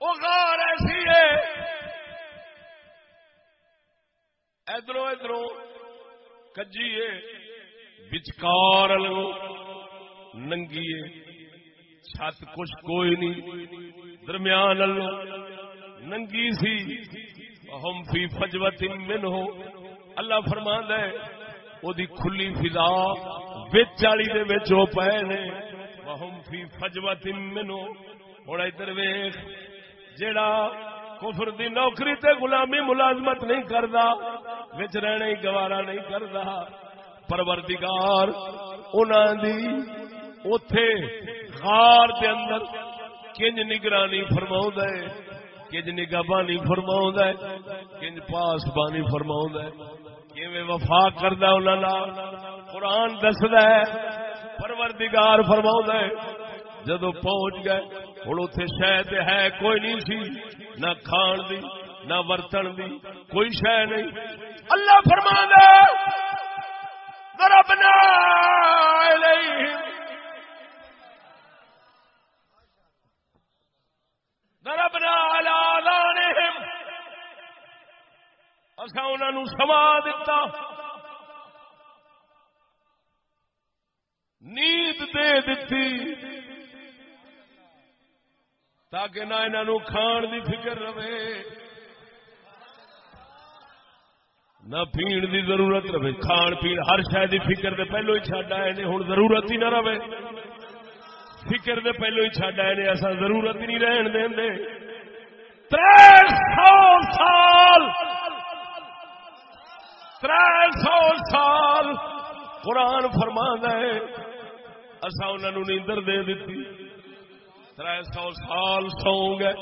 وہ غار ایسی ہے۔ ادھر ادھر کجیے بچکار ننگیے۔ چھت کچھ کوئی نہیں۔ درمیان اللہ ننگی سی۔ ہم فی فجوت من ہو اللہ فرما ہے وہ کھلی فضا بچالی دے وچ او پے نے ہم فی فجوت من ہو ہن ادھر ویکھ، جیڑا کفر دی نوکری تے غلامی ملازمت نہیں کردا، وچ رہنا ہی گوارا نہیں کردا۔ پروردگار، انہاں دی اوتھے غار دے اندر کنج نگرانی فرماؤں ہے، کنج نگہبانی فرماؤں ہے، کنج پاس بانی فرماؤں ہے۔ کیویں وفا کردا انہاں نال؟ قرآن دسدا ہے، پروردگار فرماؤں ہے جدو پہنچ گئے ہوں اتے شہ ہے کوئی نہیں سی، نہ کھان دی، نہ ورتن دی، کوئی شہ نہیں۔ اللہ فرما ربنا الیہم ضربنا على آذانهم اسا انہوں سما دتا۔ نیند دے دیتی تاکہ نہ انہوں کھان دی فکر رہے۔ نہ پین دی ضرورت رہے۔ کھان پین ہر شاید دی فکر دے۔ پہلو ہی چڈ آئے نے ہوں ضرورت ہی نہ رہے۔ فکر دے پہلو ہی چڈ آئے نے، ایسا ضرورت نہیں رہن دیں دے تر سو سال۔ تر سو سال۔ قرآن فرما ہے اصا انہوں نیندر دے دیتی تر سو سال سو گئے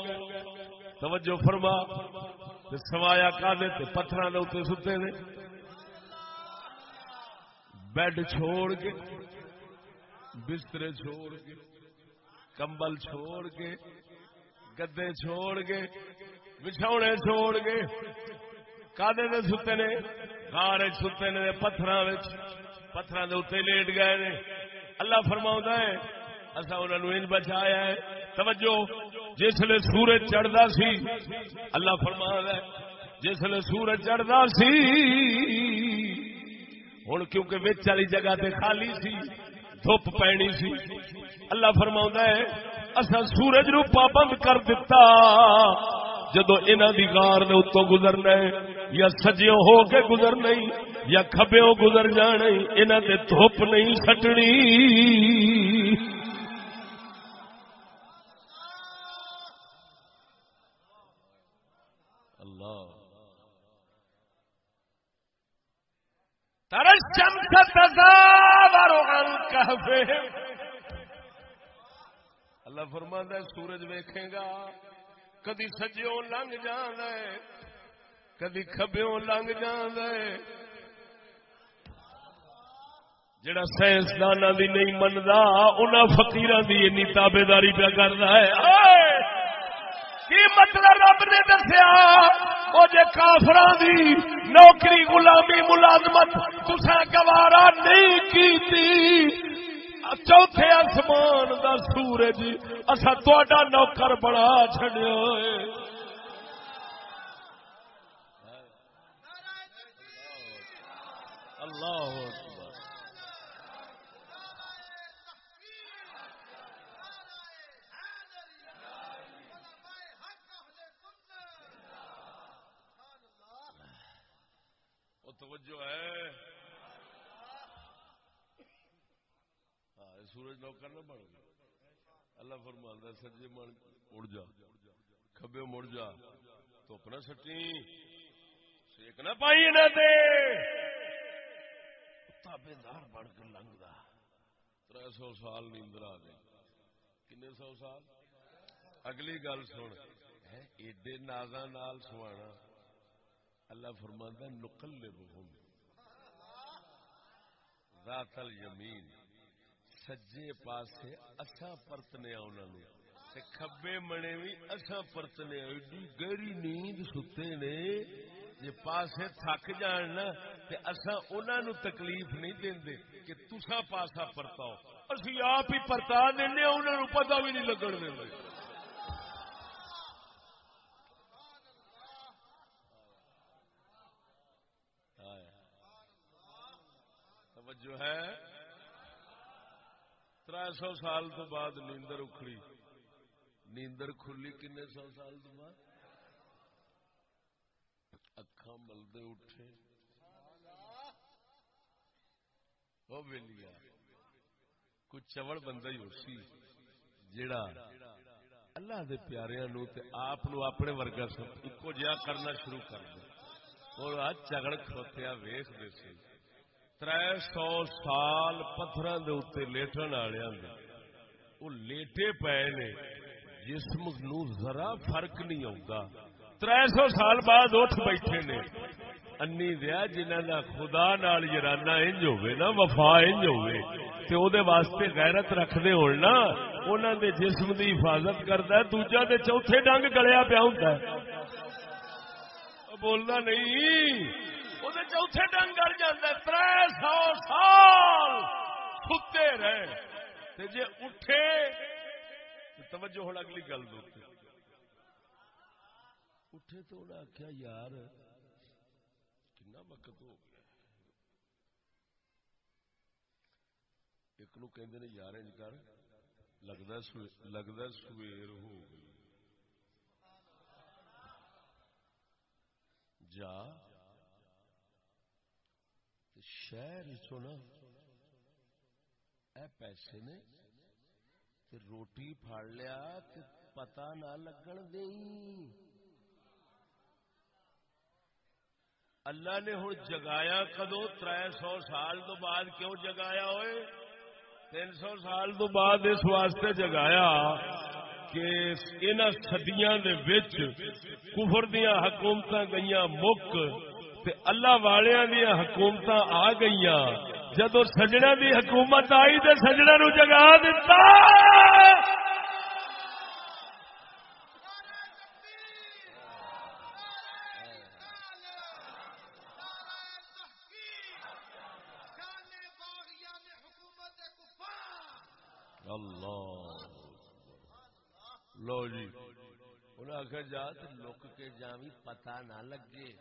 توجہ فرما۔ سوایا کادے پتھر کے اتنے ستے نے۔ بیڈ چھوڑ کے، بسترے چھوڑ کے۔ کمبل چھوڑ کے گدے چھوڑ کے، بچھونے چھوڑ کے، کادے دے ستے نے گار ستے نے پتھر پتھر کے اتنے لیٹ گئے نے۔ اللہ فرما ہے اصا انہوں نے بچایا ہے۔ توجہ جسل سورج چڑھتا سی، اللہ فرما ہے جسل سورج چڑھتا سی ہوں کیونکہ بچ والی جگہ تے خالی سی۔ دھوپ پینی سی۔ اللہ فرما ہے اصا سورج نو پابند کر دیتا جدو انہ دی غار دے اتو گزرنا ہے، یا سجیوں ہو کے گزرنا یا کھبیوں گزر جانا انہ دے دھوپ نہیں سٹنی۔ اللہ فرما سورج ویکھے گا، کدی سجیوں لنگ جان کدی کبیوں لنگ جان جڑا سائنسدان دی نہیں منتا ان فکیر کی این تابے داری پہ کرتا ہے کی مطلب رب نے دسیا؟ وہ جے کافران دی نوکری غلامی ملازمت تسا گوارا نہیں کی چوتھے آسمان دا سورج اصا تا نوکر بڑا چڈیا اللہ توجہ ہے۔ ہاں سورج نوکر نہ بڑھ گیا اللہ فرماندہ سجے من اڑ جا۔ کبے مڑ جا۔ تو اپنا سٹی۔ سیک نہ پائی نہ دے تابے دار بن کے لنگدا۔ تر سو سال نیندر آ گئی کنے سو سال؟ اگلی گل سن۔ ایڈے نازا نال سوانا۔ اللہ فرماندہ نقل لے بہم ذات الیمین. سجے پاسے اسا پرتنے انہوں نے کھبے منے بھی اسا پرتنے ایڈی گہری نیند ستے نے جی پاسے تھک جان نا، تے اسا انہاں نو تکلیف نہیں دیندے کہ تسا پاسا پرتاؤ۔ اسی آپ ہی پرتا دینے انہاں نو پتہ بھی نہیں لگن دیندے توجہ ہے تر سو سال تو بعد نیندر اکھڑی۔ نیندر کھلی کنے سو سال تو بعد؟ اکھا ملدے اٹھے۔ وہ ویلیا کوئی چوڑ بندہ ہی اسی جیڑا اللہ دے پیاریاں نو تے آپ نو اپنے ورگا سب اکو جہا کرنا شروع کر دے۔ اور آج جگڑ کھوتیا ویخ دے سی۔ تر سو سال پتھر لیٹن والے وہ لیٹے پے نے۔ جسم نو ذرا فرق نہیں آتا تر سو سال بعد اٹھ بیٹھے نے۔ انی دیا جنہ کا خدا نال جرانا انج ہوے نا، وفا انج ہوے تے او دے واسطے غیرت رکھدے ہون نا، انہاں دے جسم دی حفاظت کردا ہے، دوجا دے چوتھے ڈنگ گلیا پیا ہوندا ہے۔ بولنا نہیں۔ چوتھے ڈنگ کر جاتا تر سو سال ستے رہے۔ جی اٹھے توجہ ہوں اگلی گل دو اٹھے تو انہیں آخیا یار، کنا وقت ہو گیا۔ ایک نو کہ یار انج کر لگتا لگتا سویر ہو گئی۔ جا۔ شہر چنا اے پیسے نے تے روٹی پھاڑ لیا تے پتا نہ لگن دئی اللہ نے ہوں جگایا کدو تر سو سال تو بعد کیوں جگایا ہوئے تین سو سال تو بعد اس واسطے جگایا کہ ان سدیاں دے وچ کفر دیا حکومت گئی مک تے اللہ والیاں دیا حکومت آ گئی جدو سجنا دی حکومت آئی تے سجنا نو جگا دیتا اللہ۔ لو جی انہیں آخر جا تو لک کے جاوی پتا نہ لگے۔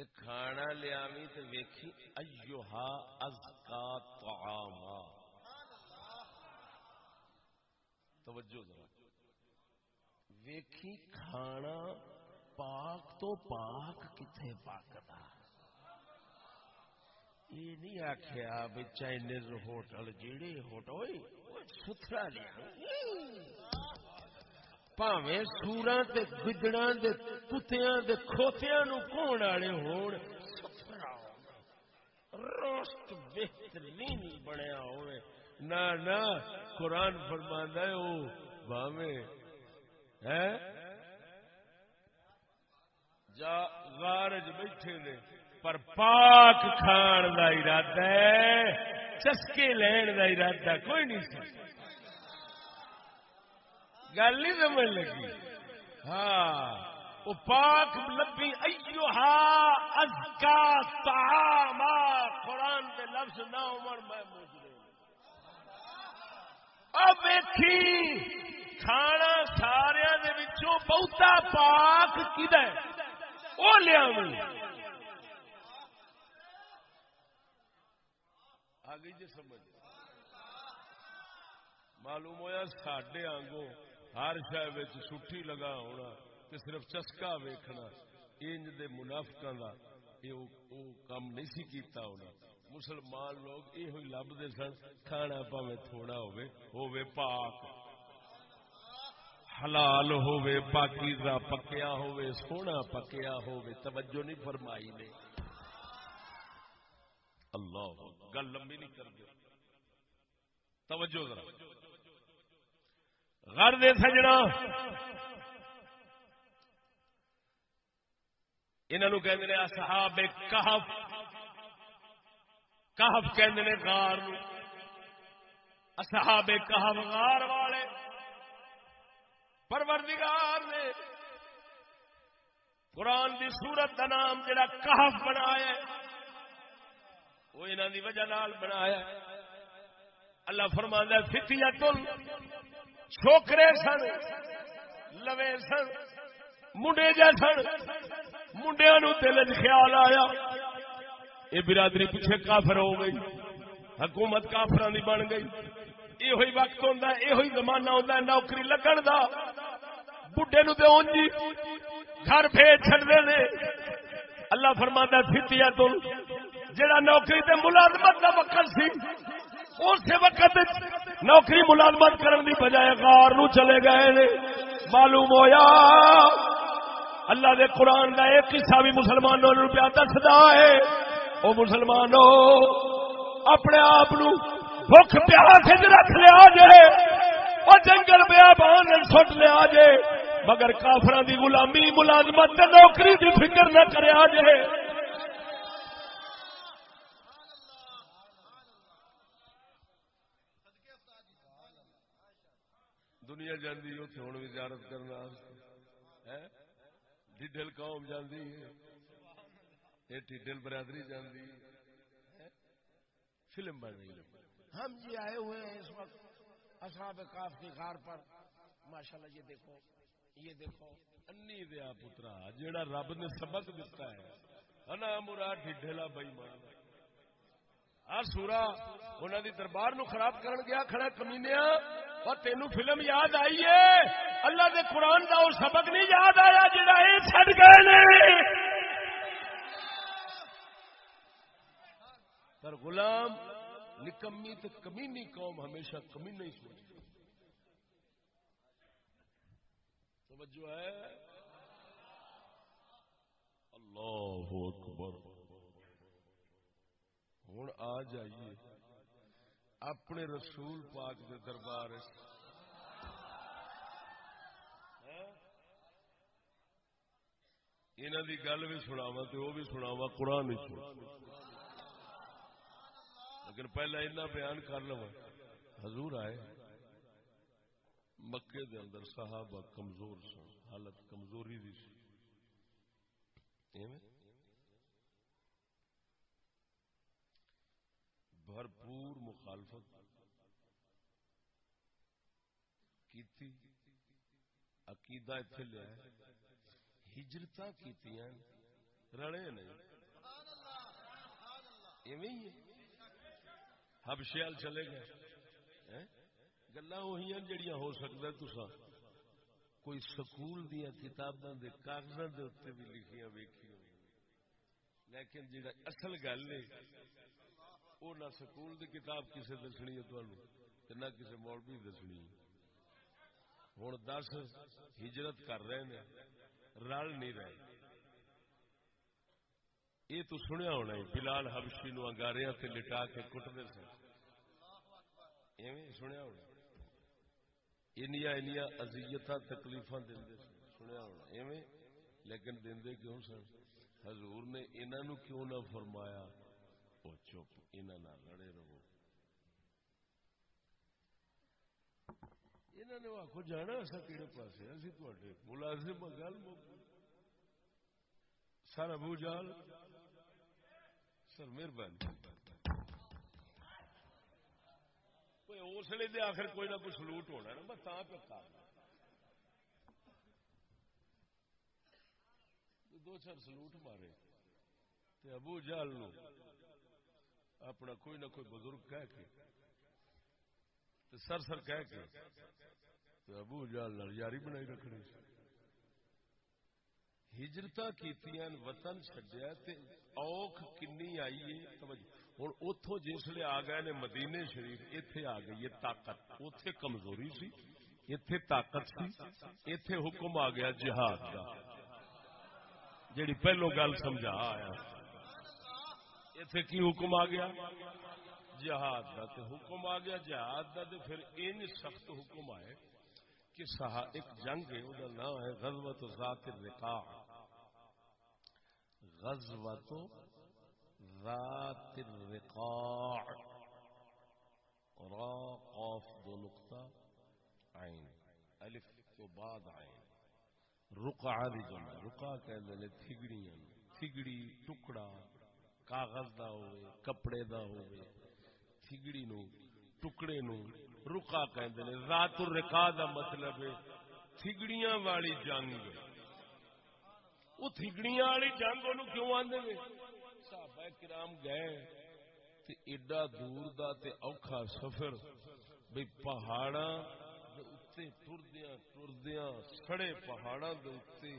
تے کھانا لیا تے ویکھی، ایوہا ازکا طعاما۔ توجہ ذرا۔ ویکھی کھانا پاک تو پاک کتنے پاک دا۔ یہ نہیں آخیا بھی چائنیز ہوٹل جیڑے ہوٹل ستھرا لیا۔ پاوے سورا گجڑا کتیا کھوتیا نو کون والے ہون روسٹ بہترین بنیا ہوئے نہ نہ قرآن فرماندہ ہے وہ باوے ہے جا غارج بیٹھے نے پر پاک کھان دا ارادہ ہے چسکے لین دا ارادہ کوئی نہیں سی گل نہیں سمجھ لگی۔ ہاں۔ وہ پاک لبی ایوہا ازکا تعاما قرآن دے لفظ نہ عمر میں مجرے اب دیکھی کھانا سارے دے وچوں بہتا پاک کدے وہ لیا آگے جی سمجھ۔ معلوم ہوا سڈے آنگوں ہر شہر سٹھی لگا ہونا تے صرف چسکا ویکھنا، انج دے منافقاں دا اے او کام نہیں سی کیتا انہاں مسلمان لوگ یہ ہوئی لبتے سن، کھانا پاوے تھوڑا ہوئے ہوئے پاک۔ حلال ہوئے پاکیزہ پکیا ہوئے سونا پکیا ہوئے توجہ نہیں فرمائی نے۔ اللہ گل لمبی نہیں کر دے۔ توجہ ذرا۔ گھر دے سجنا۔ انہوں کہ اصحاب کہف۔ کہف کہ غار اصحاب کہف غار والے۔ پروردگار نے قرآن دی سورت کا نام جڑا کہف بنایا وہ انہوں دی وجہ نال بنایا اللہ فرما فتیا تل چھوکرے سن لوے سن منڈے جہ سن منڈیا نو دل خیال آیا یہ برادری پیچھے کافر ہو گئی حکومت کافر بن گئی یہ وقت ہوتا ہے یہ زمانہ ہوتا ہے نوکری لگن کا بڈے نو جی گھر بھیج چڑتے نے اللہ فرما فیتیا تل جڑا نوکری تے ملازمت کا وقت سی اس وقت نوکری ملازمت کرنے کی بجائے غار نو چلے گئے معلوم ہویا، اللہ دے قرآن کا ایک حصہ بھی مسلمانوں روپیہ دستا ہے۔ وہ مسلمانوں، اپنے آپ بھوک پیاس رکھ لیا جائے وہ جنگل پیا بان سٹ لیا جائے مگر کافر دی غلامی ملازمت نوکری دی فکر نہ کریا جائے دنیا جاندی اتنے ہوں وزارت کرنا ڈیڈل قوم جاندی ہے۔ یہ ڈیڈل برادری جاندی فلم بن رہی ہے۔ ہم جی آئے ہوئے ہیں اس وقت اصحاب کاف کی غار پر۔ ماشاءاللہ یہ دیکھو یہ دیکھو۔ انی دیا پترا جیڑا رب نے سبق دیتا ہے۔ انا مراد ڈیڈلا بئی مان ہر سورا انہوں دی دربار نو خراب کرن گیا، کھڑا کمینیا اور تینو فلم یاد آئی ہے اللہ دے قرآن دا وہ سبق نہیں یاد آیا جڑا یہ چڑ گئے پر غلام نکمی تو کمینی قوم ہمیشہ کمی نہیں سوچتی توجہ ہے؟ اللہ اکبر۔ ہوں۔ آ جائیے۔ اپنے رسول پاک دے دربار انہوں کی گل بھی سناوا تو وہ بھی سناوا قرآن لیکن پہلے اتنا بیان کر لوا حضور آئے۔ مکے دے اندر صحابہ کمزور سن، حالت کمزوری دی سی۔ بھرپور مخالفت کی عقیدہ اتنے لیا ہجرت کی رلے نہیں ہبشیال چلے گئے۔ گلا وہی جڑیاں ہو سکتا تسا کوئی سکول دیا کتاباں دے کاغذوں کے اتنے بھی لکھیاں ویکھی لیکن جڑا اصل گل ہے وہ نہ سکول دی کتاب کسے دسنی ہے تو نہ کسے مولوی دسنی ہوں دس ہجرت کر رہے ہیں رل نہیں رہے۔ یہ تو سنیا ہونا ہے، بلال ہبشی نو انگاریا سے لٹا کے کٹتے سن۔ سنیا ہونا انیا انیا ازیت تکلیف دے سنیا ہونا ایویں۔ لیکن دے کیوں سن؟ حضور نے انہوں کیوں نہ فرمایا؟ وہ چپ انہوں لڑے رہو انہوں نے آخو جانا اصا کہڑے پاس اسی تے ملازم گل سر ابو جال سر مہربانی اس لیے دے آخر کوئی نہ کوئی سلوٹ ہونا نا میں تا پہ دو چار سلوٹ مارے تے ابو جال نو اپنا کوئی نہ کوئی بزرگ کہہ کے تو سر سر کہہ کے تو ابو جال یاری بنائی رکھنی ہجرت کیتیاں وطن چڈیا اوکھ کنی آئی ہے۔ توجہ۔ ہوں اتو جسے آ گئے نے مدینے شریف اتے آ گئی ہے طاقت۔ اتے کمزوری سی اتے طاقت سی اتے حکم آ گیا جہاد کا جیڑی پہلو گل سمجھا آیا۔ اتے کی حکم آ گیا؟ جہاد کا تو حکم آ گیا، جہاد کا تو پھر ان سخت حکم آئے کہ سہا ایک جنگ ہے وہ نام ہے غزوت ذات الرقاع۔ غزوت ذات الرقاع۔ را، قاف، دو نقطہ، عین۔ الف تو بعد عین۔ رقع دی جمع۔ رقع کہندے نے تھگڑیاں، تھگڑی، ٹکڑا۔ کاغذ دا ہوئے، کپڑے دا ہوئے تھگڑی نو، ٹکڑے نو رقع کہندے نے ذات الرقاع دا مطلب ہے تھگڑیاں والی جنگ۔ وہ تھگڑیاں والی جنگ انہوں کیوں آندے نے؟ صحابہ کرام گئے، تے ایڈا دور دا تے اوکھا سفر، بھئی پہاڑاں دے اتے ٹردیاں ٹردیاں، سڑے پہاڑاں دے اتے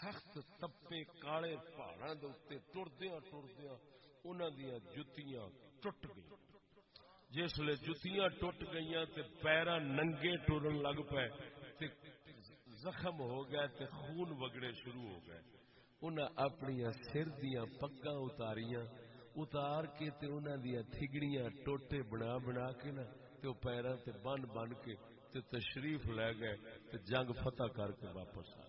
سخت تپے کالے پہاڑاں دے اتے ٹردیاں ٹردیاں انہاں دیاں جتیاں ٹوٹ گئی جس لے جتیاں ٹوٹ گئیاں تے پیراں ننگے ٹرن لگ پے، تے زخم ہو گیا تے خون وگڑے شروع ہو گئے۔ انہاں اپنی سر دیا پگا اتاریاں، اتار کے تے انہاں دیا تھگڑیاں ٹوٹے بنا بنا کے نا، تے پیراں تے بن بن کے تے تشریف لے گئے، تے جنگ فتح کر کے واپس آ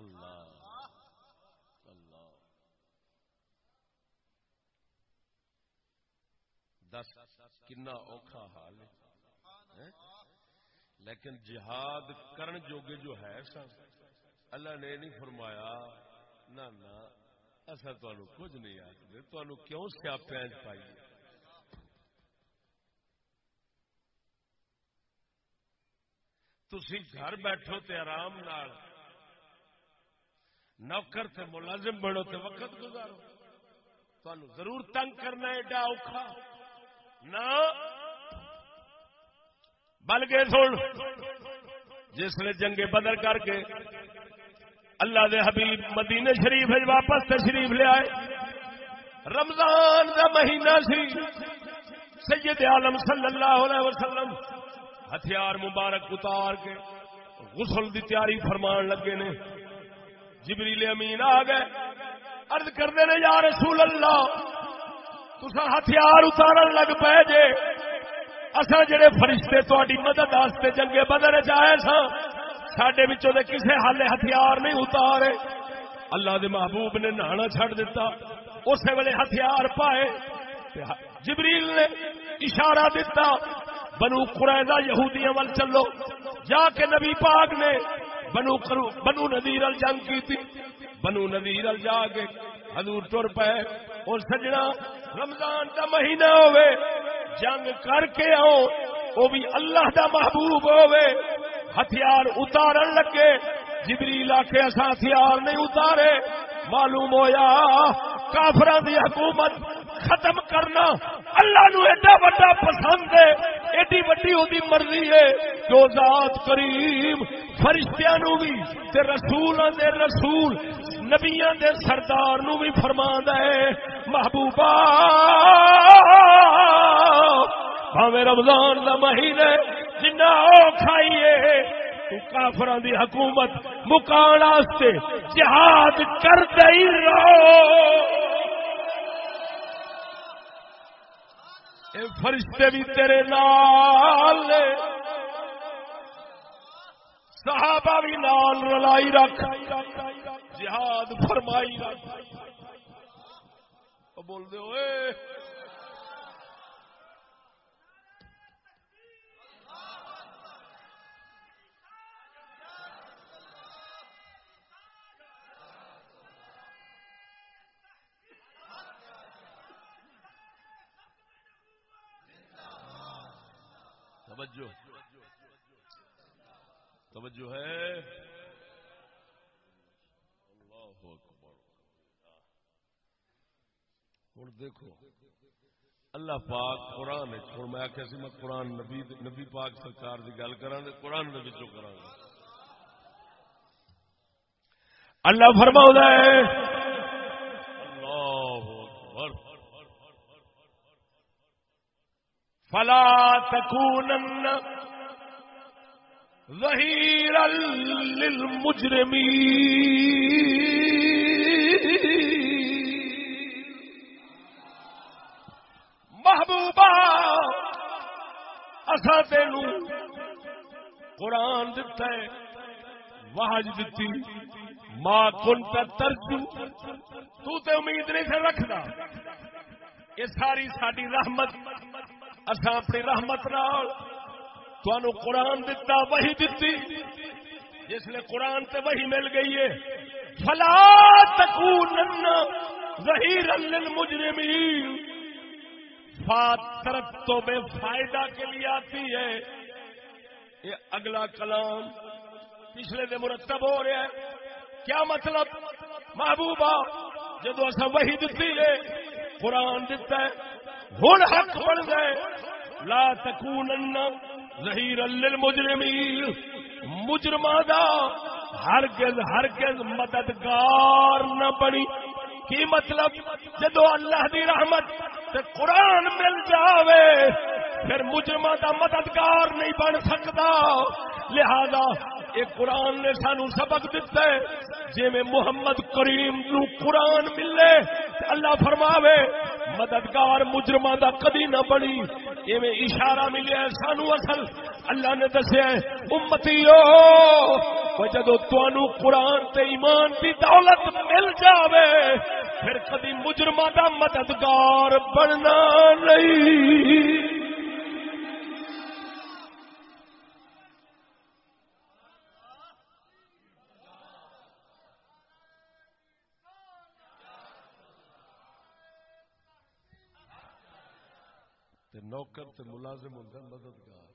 اللہ اللہ دس کنا اوکھا حال ہے۔ لیکن جہاد کرن جوگے جو ہے سن، اللہ نے نہیں فرمایا، نہ نہ اصا تمہیں کچھ نہیں آخر تمہیں کیوں سیاپیا پائی تھی گھر بیٹھو تے آرام نال۔ نوکر تے ملازم بنو تے وقت گزارو۔ تمہیں ضرور تنگ کرنا ایڈا اوکھا۔ نہ۔ بل گئے سن۔ جس نے جنگے بدل کر کے اللہ دے حبیب مدینے شریف واپس تشریف لے آئے۔ رمضان دا مہینہ سی۔ سید عالم صلی اللہ علیہ وسلم ہتھیار مبارک اتار کے غسل دی تیاری فرمان لگے نے۔ جبریل امین آ گئے۔ ارد کرتے نے، یا رسول اللہ تسا ہتھیار اتارن لگ پے جے۔ اصا جڑے فرشتے تاری مدد واسطے جنگے بدل چاہے سا سڈے دے کسے حال ہتھیار نہیں اتارے۔ اللہ دے محبوب نے نہانا چھڑ دیتا اسی ویلے ہتھیار پائے۔ جبریل نے اشارہ دیتا بنو قریضہ یہودیاں ول چلو۔ جا کے نبی پاک نے بنو بنو نذیر جنگ کی تھی بنو نذیر ال جا کے حضور ٹر پے۔ اور سجنا رمضان کا مہینہ ہوئے جنگ کر کے آؤ، وہ بھی اللہ دا محبوب ہوئے ہتھیار اتارن لگے جبری علاقے اصا ہتھیار نہیں اتارے۔ معلوم ہویا کافران دی حکومت ختم کرنا۔ اللہ نو ایڈا بڑا پسند ہے، ایڈی وڈی وہ مرضی ہے۔ جو ذات کریم فرشتیاں نو بھی تے رسول دے رسول، نبیاں دے سردار نو بھی فرمان ہے محبوبہ بھاوے رمضان دا مہینے جنہ او کھائیے کافران دی حکومت مکان جہاد کر دئی رہو۔ اے فرشتے بھی تیرے نال۔ صحابہ بھی نال رلائی رکھ۔ جہاد فرمائی رکھ۔ بول دے ہوئے توجہ۔ توجہ ہے۔ اللہ اکبر۔ ہوں دیکھو، اللہ پاک قرآن ہوں میں آخیا سی، میں قرآن نبی نبی پاک سرکار کی گل کرا قرآن کرا اللہ فرما ہے فلا تكونن ظهيرا للمجرمين محبوبہ اسا تینو قرآن دتا ہے واج دتی ماں کن ترجو۔ تو تے امید نہیں سے رکھدا یہ ساری ساری رحمت اصا اپنی رحمت نال قرآن دتا وہی دتی۔ جس نے قرآن تے وہی مل گئی ہے، فلا تکونن ظہیرا للمجرمین فاترت تو بے فائدہ کے لیے آتی ہے۔ یہ اگلا کلام پچھلے دے مرتب ہو رہا ہے۔ کیا مطلب؟ محبوبہ، جدو اصا وہی دتی ہے، قرآن دتا ہے ہوں حق بن گئے۔ لا تکونن ظہیر للمجرمین۔ مجرما دا ہرگز ہرگز مددگار نہ بنی۔ کی مطلب؟ جدو اللہ دی رحمت تے قرآن مل جاوے، پھر مجرما دا مددگار نہیں بن سکتا۔ لہذا یہ قرآن نے سانو سبق دیتا ہے جی میں محمد کریم نو قرآن ملے اللہ فرماوے، مددگار مجرما دا کدی نہ بنی۔ ایویں اشارہ ملیا سانو اصل۔ اللہ نے دسیا امتی جدو تنوع قرآن تے ایمان دی دولت مل جاوے، پھر کدی مجرما دا مددگار بننا نہیں۔ تے نوکر تے ملازم ہوتا مددگار۔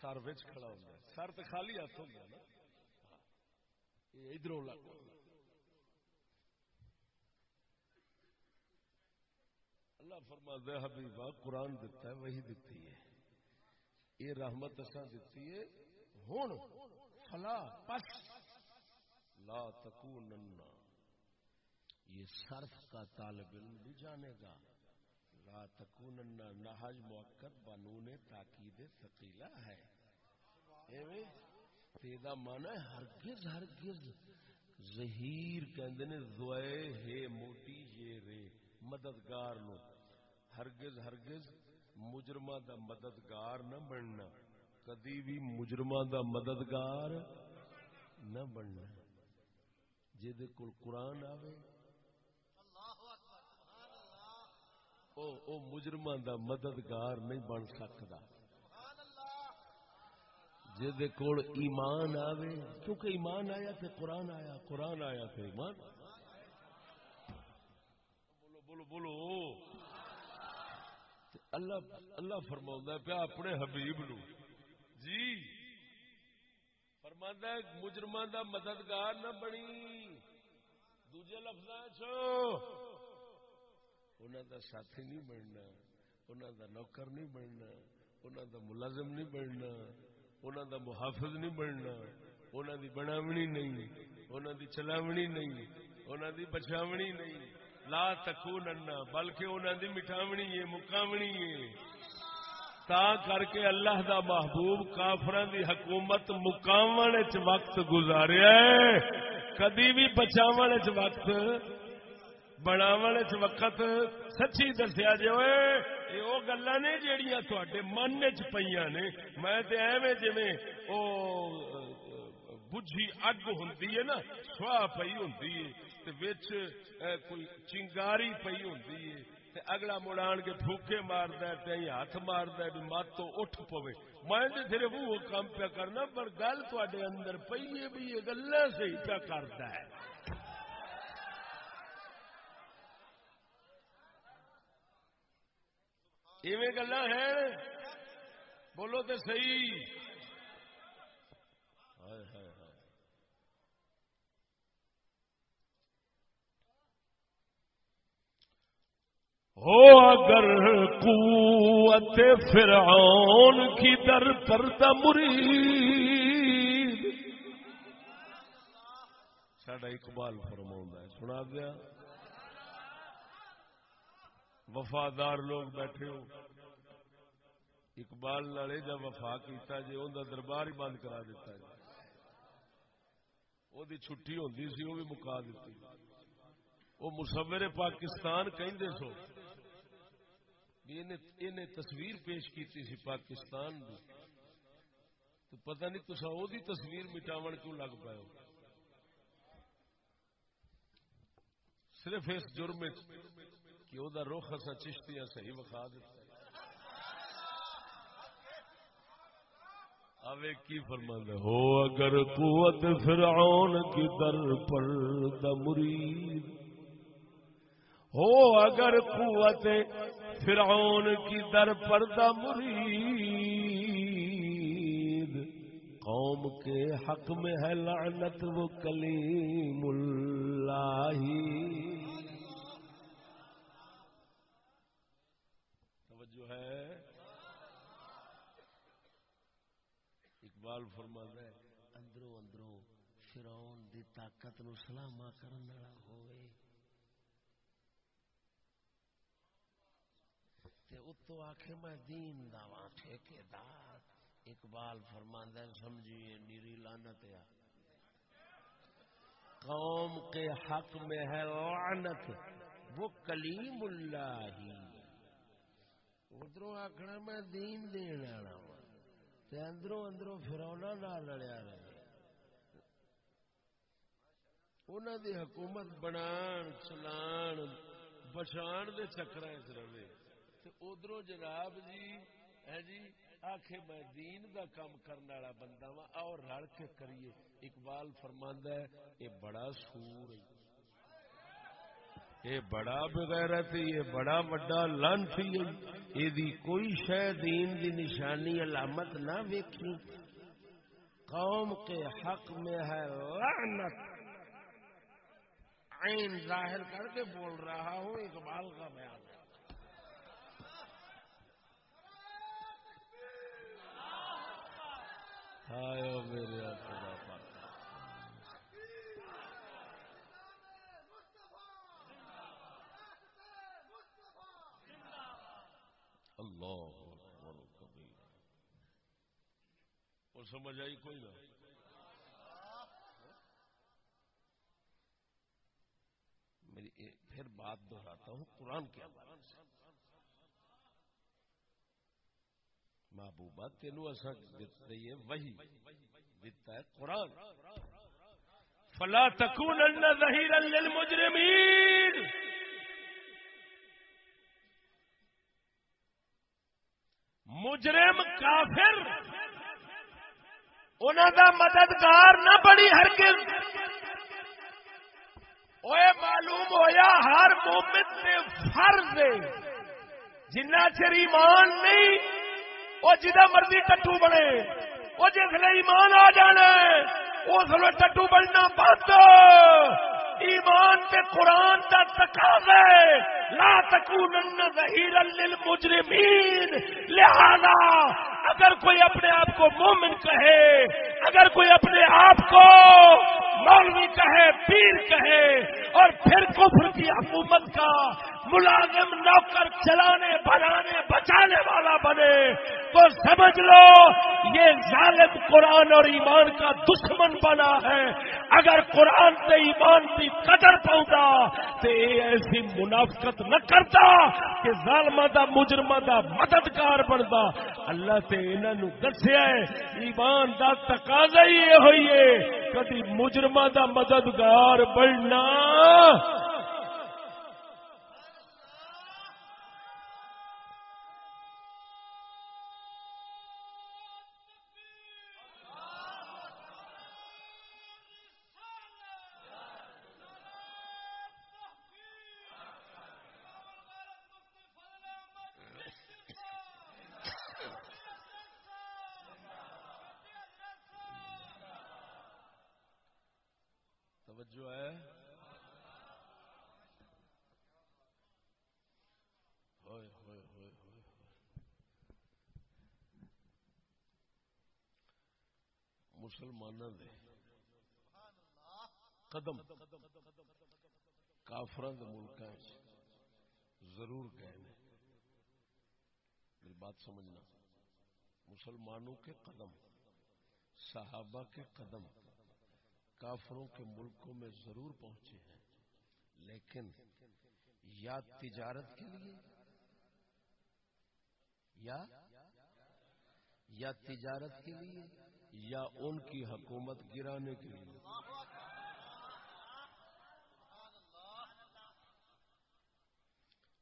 سر بچ کھڑا ہوتا ہے۔ سر تو خالی ہاتھ ہو گیا نا۔ ادھر اللہ فرما دے حبیبا، قرآن دیتا ہے وہی دیتی ہے۔ یہ رحمت اصا دیتی ہے۔ ہوں فلا پس۔ لا تکونن۔ یہ صرف کا طالب علم بھی جانے گا۔ لا تکون نہج موقت بنون تاکید ثقیلا ہے۔ تیدا مانا ہے ہرگز ہرگز۔ ظہیر کہندے نے، زوئے ہے موٹی یہ رے مددگار نو۔ ہرگز ہرگز مجرمہ دا مددگار نہ بننا۔ کدی بھی مجرمہ دا مددگار نہ بننا۔ جے دے کول قرآن آوے او او مجرمان دا مددگار نہیں بن سکتا۔ جے کول ایمان آوے، کیونکہ ایمان آیا تے قرآن آیا قرآن آیا تے ایمان۔ بولو بولو بولو۔ اللہ اللہ فرما پیا اپنے حبیب نو۔ جی۔ فرما مجرمان دا مددگار نہ بنی۔ دوجے لفظ انہوں دا ساتھی نہیں بننا انہوں دا نوکر نہیں بننا انہوں دا ملازم نہیں بننا انہوں دا محافظ نہیں بننا انہوں دی بناونی نہیں انہوں دی چلاونی نہیں انہوں دی بچاونی نہیں۔ لا تکونن بلکہ انہوں دی مٹھاونی ہے مکاونی ہے۔ تا کر کے اللہ دا محبوب کافران دی حکومت مقامن وقت گزاریا ہے۔ کدی بھی بچاون وقت بناو وقت سچی دسیا جی یہ وہ گلا نے جہیا تے من چ پہ نے میں ایویں جی وہ بجھی اگ ہوں نا سواہ پی ہوں کوئی چنگاری پی ہوں اگلا مڑان کے پھوکے مارد ہاتھ مارد بھی مت تو اٹھ پوے میں صرف وہ کام پیا کرنا پر گل تے اندر پی ہے بھی یہ گلا صحیح پیا کرتا ہے ایویں گلا ہے بولو تو صحیح۔ ہو اگر قوت فرعون کی در پر مرید۔ ساڈا اقبال فرما سنا دیا۔ وفادار لوگ بیٹھے ہو۔ اقبال لڑے جب وفا کیتا جی ان دربار ہی بند کرا دیتا جی وہ چھٹی ہوتی سی وہ بھی مکا دیتی۔ وہ مصور پاکستان کہندے سو۔ انہیں تصویر پیش کیتی سی پاکستان دی۔ تو پتہ نہیں تو وہ تصویر مٹاون کیوں لگ پائے ہو۔ صرف اس جرم کہ وہ رخ اصا چشتیاں صحیح وکھا دیتا اوے کی فرماند ہو اگر قوت فرعون کی در پر دمرید ہو اگر قوت فرعون کی در پر دمرید قوم کے حق میں ہے لعنت وہ کلیم اللہ۔ اقبال فرما ہے، اندروں اندروں فرعون دی طاقت نو سلاما کرن والا ہوئے۔ تے اتو آکھے، میں دین دا واں ٹھیکیدار۔ اقبال فرماندا ہے، سمجھیے، نیری لعنت ہے۔ قوم کے حق میں ہے لعنت، وہ کلیم اللہ۔ ہی ادھروں آخنا میں دین دین والا تے اندروں اندروں فرونا نہ لڑیا رہے۔ انہوں دی حکومت بنان، چلان بچان دے چکر رہے۔ ادھر جناب جی ہے جی آخے میں دین دا کام کرنے والا بندہ وا اور رل کے کریے۔ اقبال فرماندہ ہے یہ بڑا سور ہے۔ یہ بڑا بغیرت یہ بڑا وڈا لانسی یہ کوئی شہ دین دی نشانی علامت نہ ویکھی۔ قوم کے حق میں ہے لعنت۔ عین ظاہر کر کے بول رہا ہوں، اقبال کا بیان۔ ہے میرے خدا اللہ اکبر کبیر۔ اور سمجھ آئی کوئی نہ؟ میری پھر بات دہراتا ہوں قرآن کے بات سے۔ محبوبہ تینوں ایسا دے وہی دیتا ہے قرآن۔ فلا تکون ظہیر للمجرمین۔ مجرم کافر۔ انہوں دا مددگار نہ بڑی ہر اوے معلوم ہویا ہر مومن سے فرض جنہ چر ایمان نہیں وہ جہاں مرضی ٹٹو بنے۔ وہ جس ایمان آ جانا اس لیے ٹٹو بننا بند۔ ایمان تے قرآن کا تقاض ہے۔ لا تکونن ظہیرا للمجرمین۔ لہذا اگر کوئی اپنے آپ کو مومن کہے، اگر کوئی اپنے آپ کو مولوی کہے، پیر کہے، اور پھر کفر کی حکومت کا ملازم نوکر چلانے بنانے بچانے والا بنے، تو سمجھ لو یہ ظالم قرآن اور ایمان کا دشمن بنا ہے۔ اگر قرآن سے ایمان کی قدر پہنچا تو یہ ایسی منافقت نہ کرتا کہ ظالم دا مجرم دا مددگار بنتا اللہ سے نو دسیا ایمان دا تقاضا ہی یہ ہوئی ہے۔ کدی مجرمہ دا مددگار بننا توجہ ہے۔ ہوئے ہوئے ہوئے ہوئے مسلمانوں دے قدم کافران دے ملکاں ضرور گئے۔ میری بات سمجھنا، مسلمانوں کے قدم، صحابہ کے قدم کافروں کے ملکوں میں ضرور پہنچے ہیں، لیکن یا تجارت کے لیے، یا یا تجارت کے لیے، یا ان کی حکومت گرانے کے لیے۔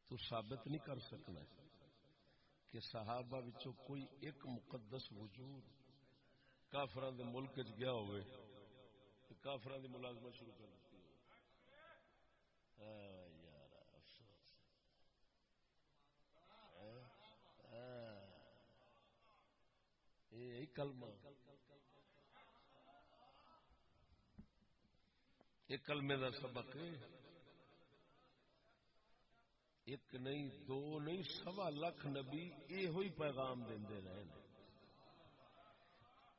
تو ثابت نہیں کر سکنا کہ صحابہ وچوں کوئی ایک مقدس وجود کافران دے ملک گیا ہوئے۔ تو کافران ملازمت شروع کر دیتی یار، افسوس۔ یہ کلمہ۔ ایک کلمے کا سبق ایک نہیں، دو نہیں، سوا لکھ نبی یہ پیغام دے رہے ہیں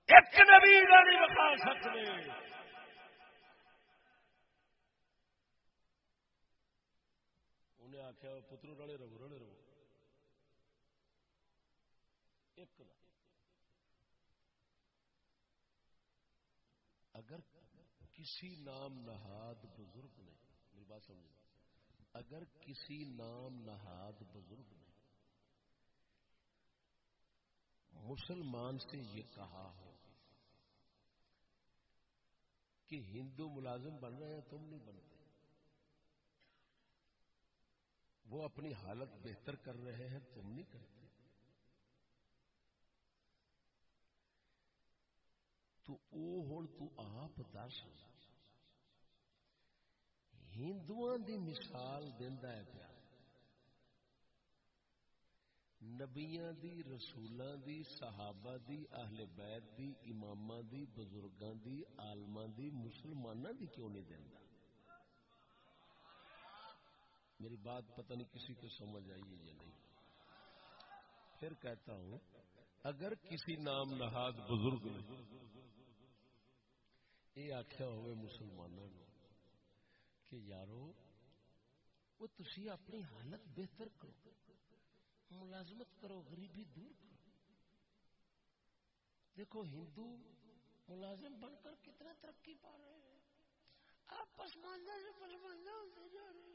ایک نبی نہیں بتا سکتے۔ انہیں آخیا پترو رلے رہو رلے رہو۔ ایک اگر کسی نام نہاد بزرگ نے، میری بات سمجھ اگر کسی نام نہاد بزرگ نے مسلمان سے یہ کہا ہو کہ ہندو ملازم بن رہے ہیں، تم نہیں بنتے۔ وہ اپنی حالت بہتر کر رہے ہیں، تم نہیں کرتے۔ تو او ہوں تو آپ دس ہندو دی مثال دینا ہے پیا۔ نبیاں دی، رسولاں دی، صحابہ دی، اہل بیت دی، اماماں دی، بزرگاں دی، عالماں دی، مسلماناں دی کیوں نہیں دینا میری بات پتہ نہیں کسی کو سمجھ آئی ہے یا نہیں۔ پھر کہتا ہوں، اگر کسی نام نہاد بزرگ نے یہ آخیا ہوئے مسلمانوں کہ یارو، وہ تسی اپنی حالت بہتر کرو، ملازمت کرو، غریبی دور کرو۔ دیکھو، ہندو ملازم بن کر کتنا ترقی پا رہے ہیں۔ آپ پسماندہ سے پسماندہ ہوتے جا رہے ہیں۔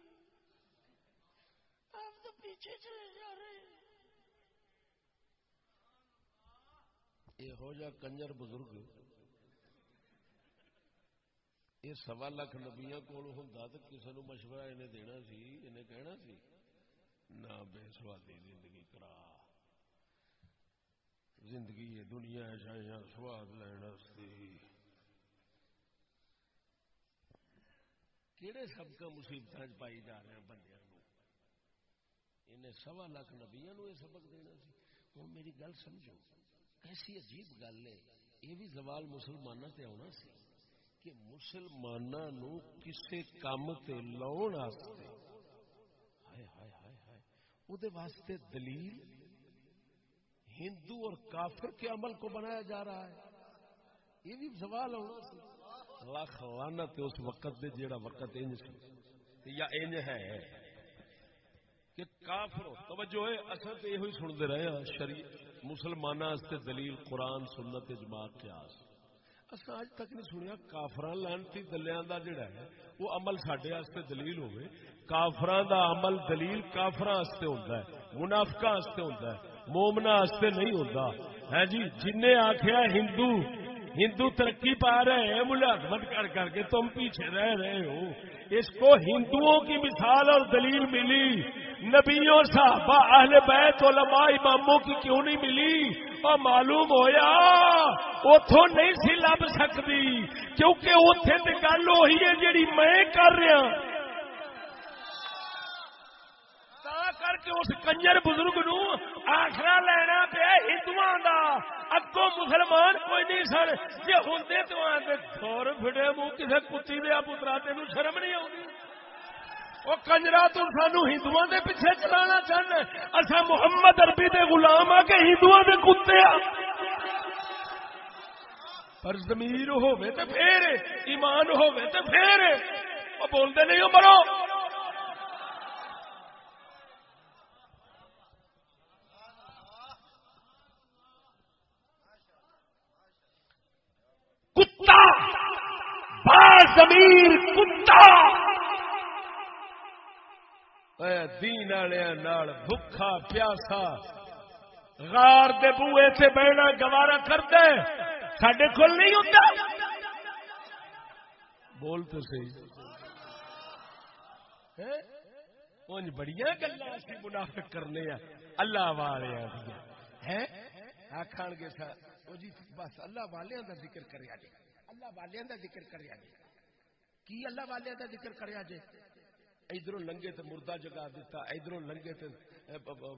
آپ تو پیچھے چلے جا رہے ہیں۔ یہ ہو جا کنجر بزرگ۔ یہ سوا لاکھ نبیا کول ہوں تو کسی نو مشورہ انہیں دینا سی انہیں کہنا سی، نہ بے سوادی زندگی کرا۔ زندگی یہ دنیا شایا سواد لینا کہڑے سب کا مصیبت پائی جا رہے ہیں بندے انہیں سوا لاکھ نبیا نو یہ سبق دینا سی۔ ہوں میری گل سمجھو کیسی عجیب گل ہے، یہ بھی زوال مسلمانوں تے آنا سی کہ مسلمانوں کسی کام سے لاؤ واسطے دلیل، ہندو اور کافر کے عمل کو بنایا جا رہا ہے۔ یہ بھی سوال ہونا سی۔ لاکھ لانت اس وقت دے جیڑا وقت انج، یا انج ہے۔ کہ کافر توجہ ہے، اصل تو یہ سنتے رہے ہیں شری مسلمانوں دلیل قرآن، سنت جماعت قیاس۔ اصا اج تک نہیں سنیا کافر لانتی دلیا کا جڑا ہے، وہ عمل سڈے دلیل ہوئے کافر دا عمل دلیل کافر ہوتا ہے منافقا ہوتا ہے مومنا نہیں ہوتا ہے ہاں جی جن آخیا ہندو ہندو ترقی پا رہے ہیں، ملازمت کر کر کے تم پیچھے رہ رہے ہو۔ اس کو ہندوؤں کی مثال اور دلیل ملی۔ نبیوں، صحابہ، اہل بیت، علماء، اماموں کی کیوں نہیں ملی؟ اور معلوم ہویا اتو نہیں سی لب سکتی، کیونکہ اتے گل وہی ہے جیڑی میں کر رہا۔ کر کے اس کنجر بزرگ نو آخرا لینا پیا ہندو اگو مسلمان کوئی نہیں سر جی ہوں تو آتے تھور فٹے منہ کسی کتی دیا پترا تین شرم نہیں آتی وہ کنجرا تو سانو ہندو کے پیچھے چلانا چاہنا اصا محمد اربی دے غلام آ کے ہندو دے کتے پر زمیر ہوے تے پھر ایمان ہوے تے پھر وہ بولتے نہیں ہو مرو کتا با زمیر کتا دین والے بھوکا پیاسا۔ غار دے بوئے سے بہنا گوارا کرتے سڈے کول نہیں ہوتا بول تو سی بڑی گلا منافق کرنے ہیں اللہ والے ہیں آخان گے جی بس اللہ والے کا ذکر کریا جی اللہ والے کا ذکر کریا جی کی اللہ والے کا ذکر کریا جی ادھر لنگے تے مردہ جگا دیتا ادھر لنگے تے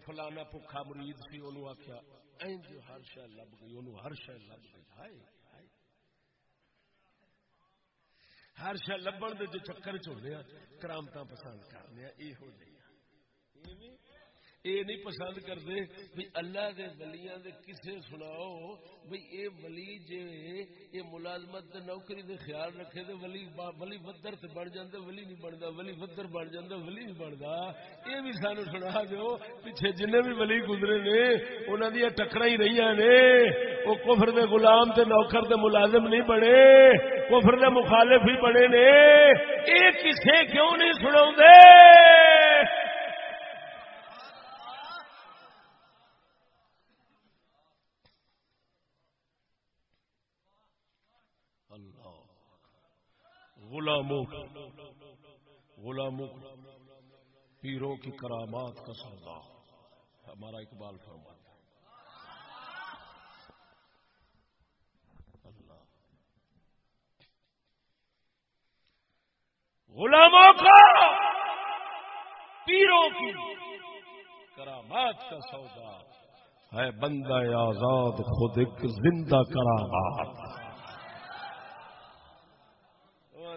فلانا بھوکا مرید سی انہوں آخیا ہر شہ لب گئی انہوں ہر شہ لب گئی۔ ہائے ہر شہ لبن دے جو چکر چونے کرامت پسند کرنے یہ ہو جائے یہ نہیں پسند کرتے بھی اللہ دے ولیاں دے کسے سناؤ بھئی اے ولی جے یہ ملازمت دے نوکری دے خیال رکھے دے ولی ولی ودر تے بن جاندے، ولی نہیں بندا، ولی ودر بن جاندا ولی نہیں بندا۔ اے بھی سانو سنا دیو، پیچھے جنے بھی ولی گزرے نے، انہاں دی ٹکراں ہی رہیاں نے۔ او کفر دے غلام تے نوکر تے ملازم نہیں بنے، کفر دے مخالف ہی بنے نے۔ اے کسے کیوں نہیں سناوندے غلاموں غلاموں پیروں کی کرامات کا سودا۔ ہمارا اقبال فرماتا اللہ۔ غلاموں کا پیروں کی کرامات کا سودا۔ ہے بندہ آزاد، خود ایک زندہ کرامات۔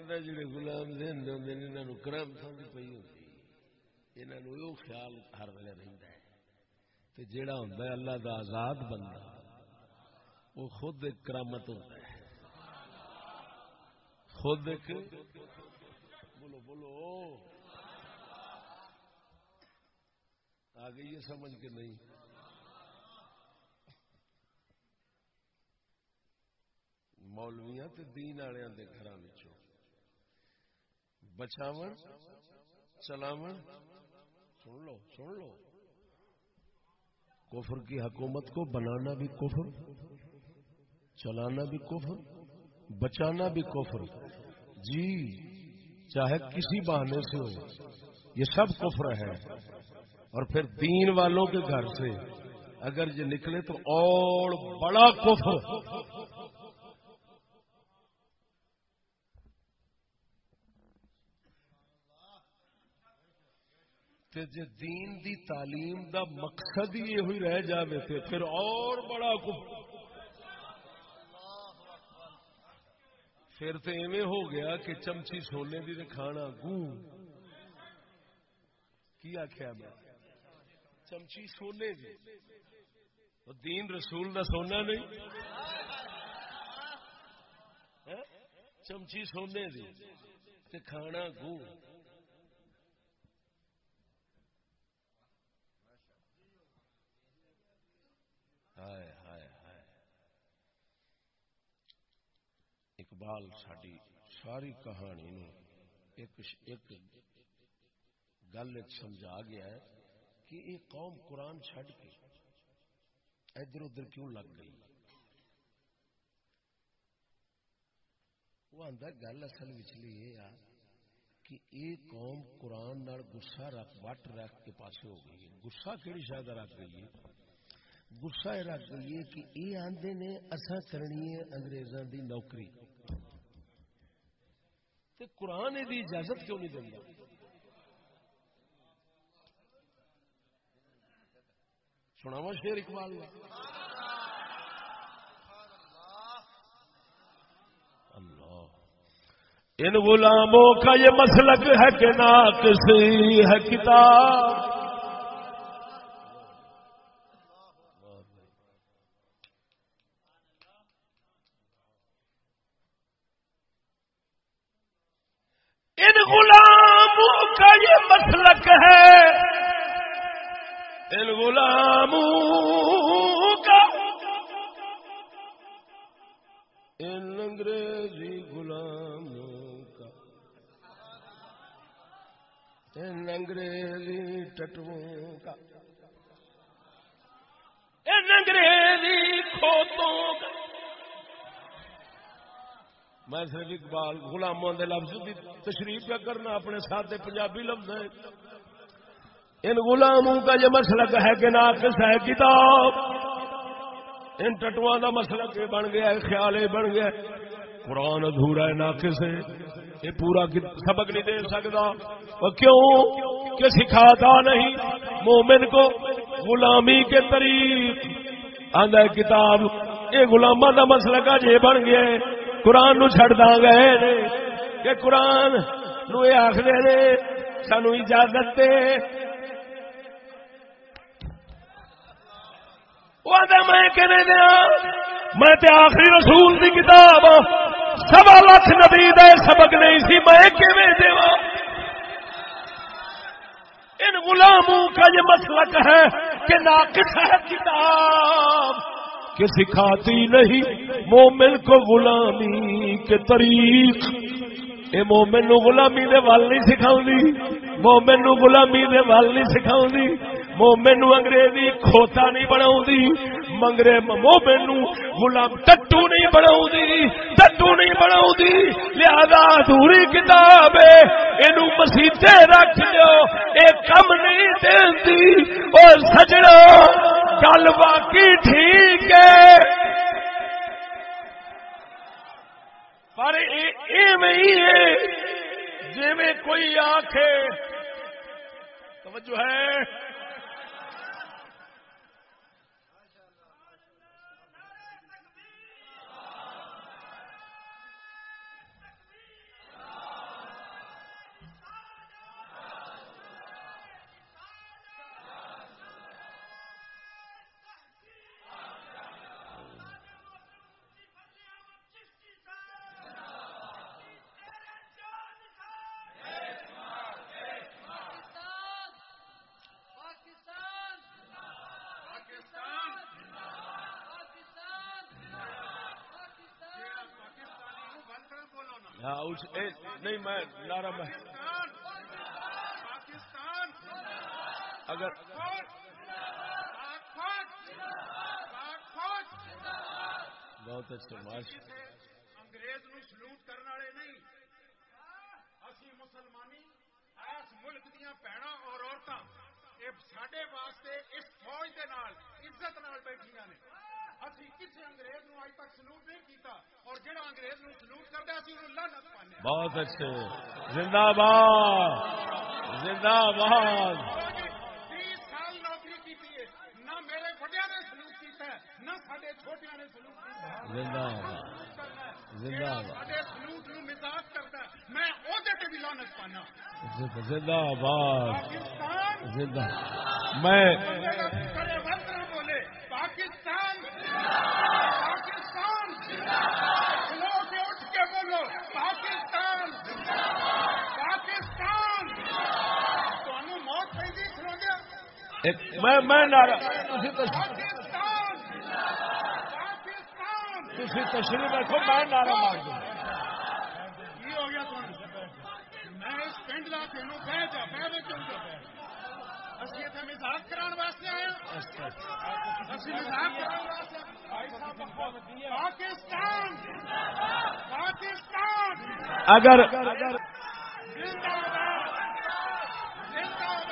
جڑے گلام ذہن ہوں انہوں کرم سمجھ پی ہوتی انہوں خیال ہر ویلے رہتا ہے جڑا ہوں اللہ دا آزاد بندہ وہ خود ایک کرامت ہوتا ہے۔ خود ایک بولو بولو۔ آ گئی یہ سمجھ کے نہیں؟ مولویاں تے دین والوں کے گھر بچاو چلاو سن لو سن لو۔ کفر کی حکومت کو بنانا بھی کفر، چلانا بھی کفر، بچانا بھی کفر۔ جی چاہے کسی بہانے سے ہو، یہ سب کفر ہے۔ اور پھر دین والوں کے گھر سے، اگر یہ نکلے تو اور بڑا کفر۔ تے جے دین دی تعلیم دا مقصد ہی ہوئی رہ جاوے تے پھر اور بڑا کفر۔ پھر تو ایویں ہو گیا کہ چمچی سونے دی تے کھانا گو کی آخیا میں؟ چمچی سونے دی۔ دین رسول دا سونا نہیں؟ ہاں؟ چمچی سونے دی تے کھانا گو ہائے ہائے ہائے۔ اقبال ساری ساری کہانی نو ایک ایک گل سمجھا گیا ہے کہ یہ قوم قرآن چھڈ کے ادھر ادھر کیوں لگ گئی؟ وہ آدھا گل اصل وچلی یہ آ کہ یہ قوم قرآن گسا رکھ وٹ رکھ کے پاسے ہو گئی گسا کہڑی شاید رکھ گئی ہے؟ گسا رکھ گئی ہے کہ یہ آدھے نے اصا کرنی ہے انگریزاں دی نوکری۔ تے قرآن دی اجازت کیوں نہیں دینا سناوا شیر اقبال اللہ۔ ان غلاموں کا یہ مسلک ہے کہ نہ کسی ہے کتاب۔ اقبال دے لفظ کی تشریف پہ کرنا، اپنے ساتھ پنجابی لفظ ہے ان غلاموں کا یہ مسلک ہے کہ ناقص ہے کتاب۔ ان ٹٹواں کا مسلک یہ بن گیا ہے، خیال یہ بن گیا ہے۔ قرآن ادھورا ہے، ناقص ہے۔ یہ پورا سبق نہیں دے سکتا۔ اور کیوں؟ کہ سکھاتا نہیں۔ مومن کو غلامی کے طریق آدھا کتاب۔ یہ غلامہ کا مسلک آج یہ بن گیا ہے۔ قرآن نو چڑ دا گئے کہ قرآن نو یہ آخر سانو اجازت دے۔ میں کہنے دیا ہاں، میں تے آخری رسول دی کتاب ہاں، سوا لاکھ نبی دے سبق نہیں سی، میں کیویں دیوا ان غلاموں کا یہ مسلک ہے کہ ناقص ہے کتاب۔ کہ سکھاتی نہیں مومن کو غلامی کے طریق۔ اے مومن نو غلامی دے وال نہیں سکھاؤں مومن نو غلامی دے وال نہیں سکھاؤں مومن نو انگریزی کھوتا نہیں بناؤں منگرے مومن نو غلام ٹٹو نہیں بناؤں ٹٹو نہیں بناؤں لہذا ادھوری کتاب ہے۔ اینو مسیتے رکھ دو اے کم نہیں دیندی۔ اور سجنا گل باقی ٹھیک ہے۔ پر جی میں کوئی آخ توجہ ہے۔ نہیں میں نارا میں اگر بہت اچھا ماش انگریز نو سلوٹ کرنے والے نہیں۔ اسی مسلمانی اس ملک دیا بھن اور عورتیں سڈے واسطے اس فوج کے عزت نال بیٹھیا نے۔ بہت اچھے زندہ باد زندہ باد تیس کیا نہ سارے چھوٹیا نے سلوک زندہ زندہ زندہ باد۔ زندہ میں بولے پاکستان پاکستان اٹھ کے بولو پاکستان پاکستان موت پہ سنو میں میں تشریف رکھو میں نعرہ مار دوں۔ ہو گیا میں اس پنڈ لا کے بہ جا بہ کیوں اگر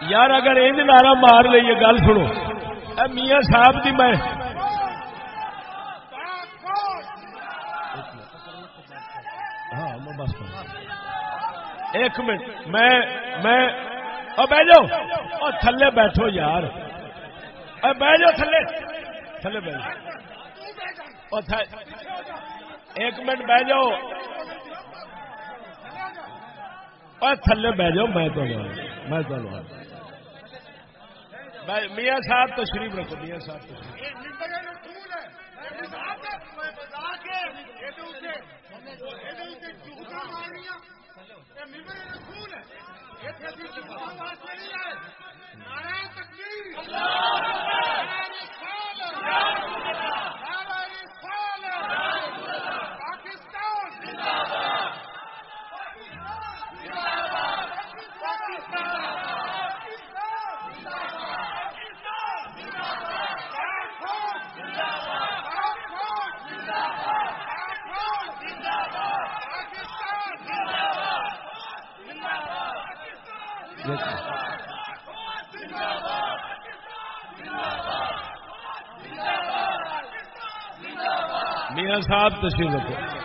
یار اگر یہ نعرہ مار لیے گل سنو۔ میاں صاحب کی میں ہاں بس ایک منٹ، میں میں بہ جاؤ۔ اور تھلے بیٹھو یار۔ بہ جاؤ تھلے۔ تھلے بہ جاؤ ایک منٹ بہ جاؤ۔ اور تھلے بہ جاؤ میں تو میں تو میاں صاحب تشریف رکھو میاں صاحب تشریف۔ صاحب تشریف رکھو۔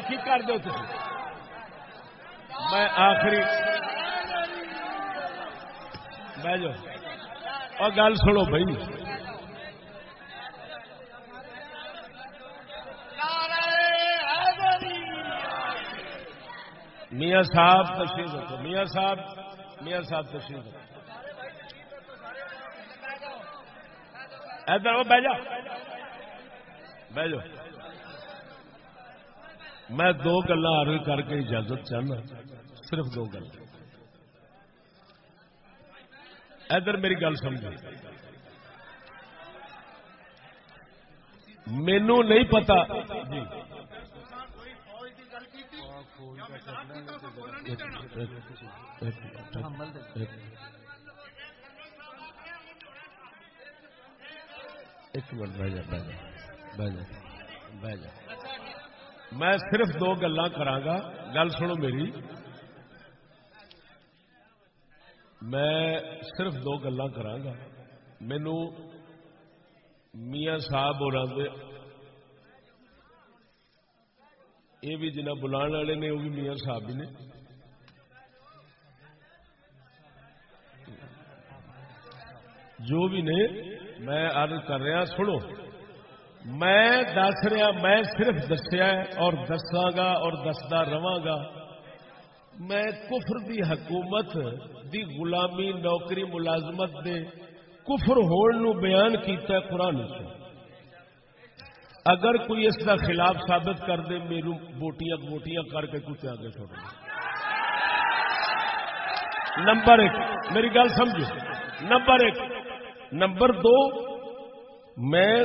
کی کر دو تھی میں آخری بہ جاؤ۔ اور گل سنو بھائی۔ میاں صاحب تشریف رکھو۔ میاں صاحب میاں صاحب تشریف رکھو۔ ادھر وہ بہ جاؤ۔ بہ جاؤ۔ میں دو گلا آرل کر کے اجازت چاہنا، صرف دو گل ادھر میری گل سمجھ مینو نہیں پتا۔ جی۔ ایک منٹ بہ جا بہ جا بہ جا بہ جا میں صرف دو گلا کرا گل سنو میری۔ میں صرف دو گلا کرا مینو میاں صاحب اور یہ بھی جنہ بلان والے نے، وہ بھی میاں صاحب ہی نے۔ جو بھی نے، میں عرض کر رہا، سنو۔ میں دس رہا، میں صرف دسیا اور دساگا اور دستا رہا میں کفر دی حکومت، دی غلامی نوکری ملازمت دے کفر ہون نو بیان کیتا ہے قرآن سے اگر کوئی اس کا خلاف ثابت کر دے میرے بوٹیاں بوٹیاں کر کے کتے آگے چھوڑ نمبر ایک، میری گل سمجھو۔ نمبر ایک، نمبر دو، میں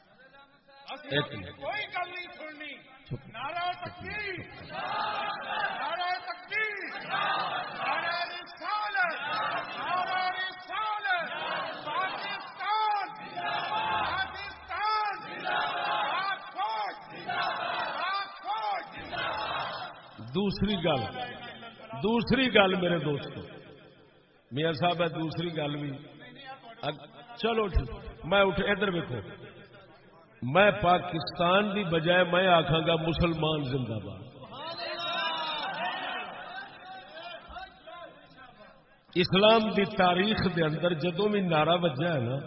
کوئی دوسری گل. دوسری گل میرے دوست میاں صاحب ہے دوسری گل بھی. چلو ٹھیک. میں ادھر ویکو میں پاکستان دی بجائے میں آخا گا مسلمان زندہ باد۔ اسلام دی تاریخ دے اندر جدو بھی نعرہ وجہ ہے نا،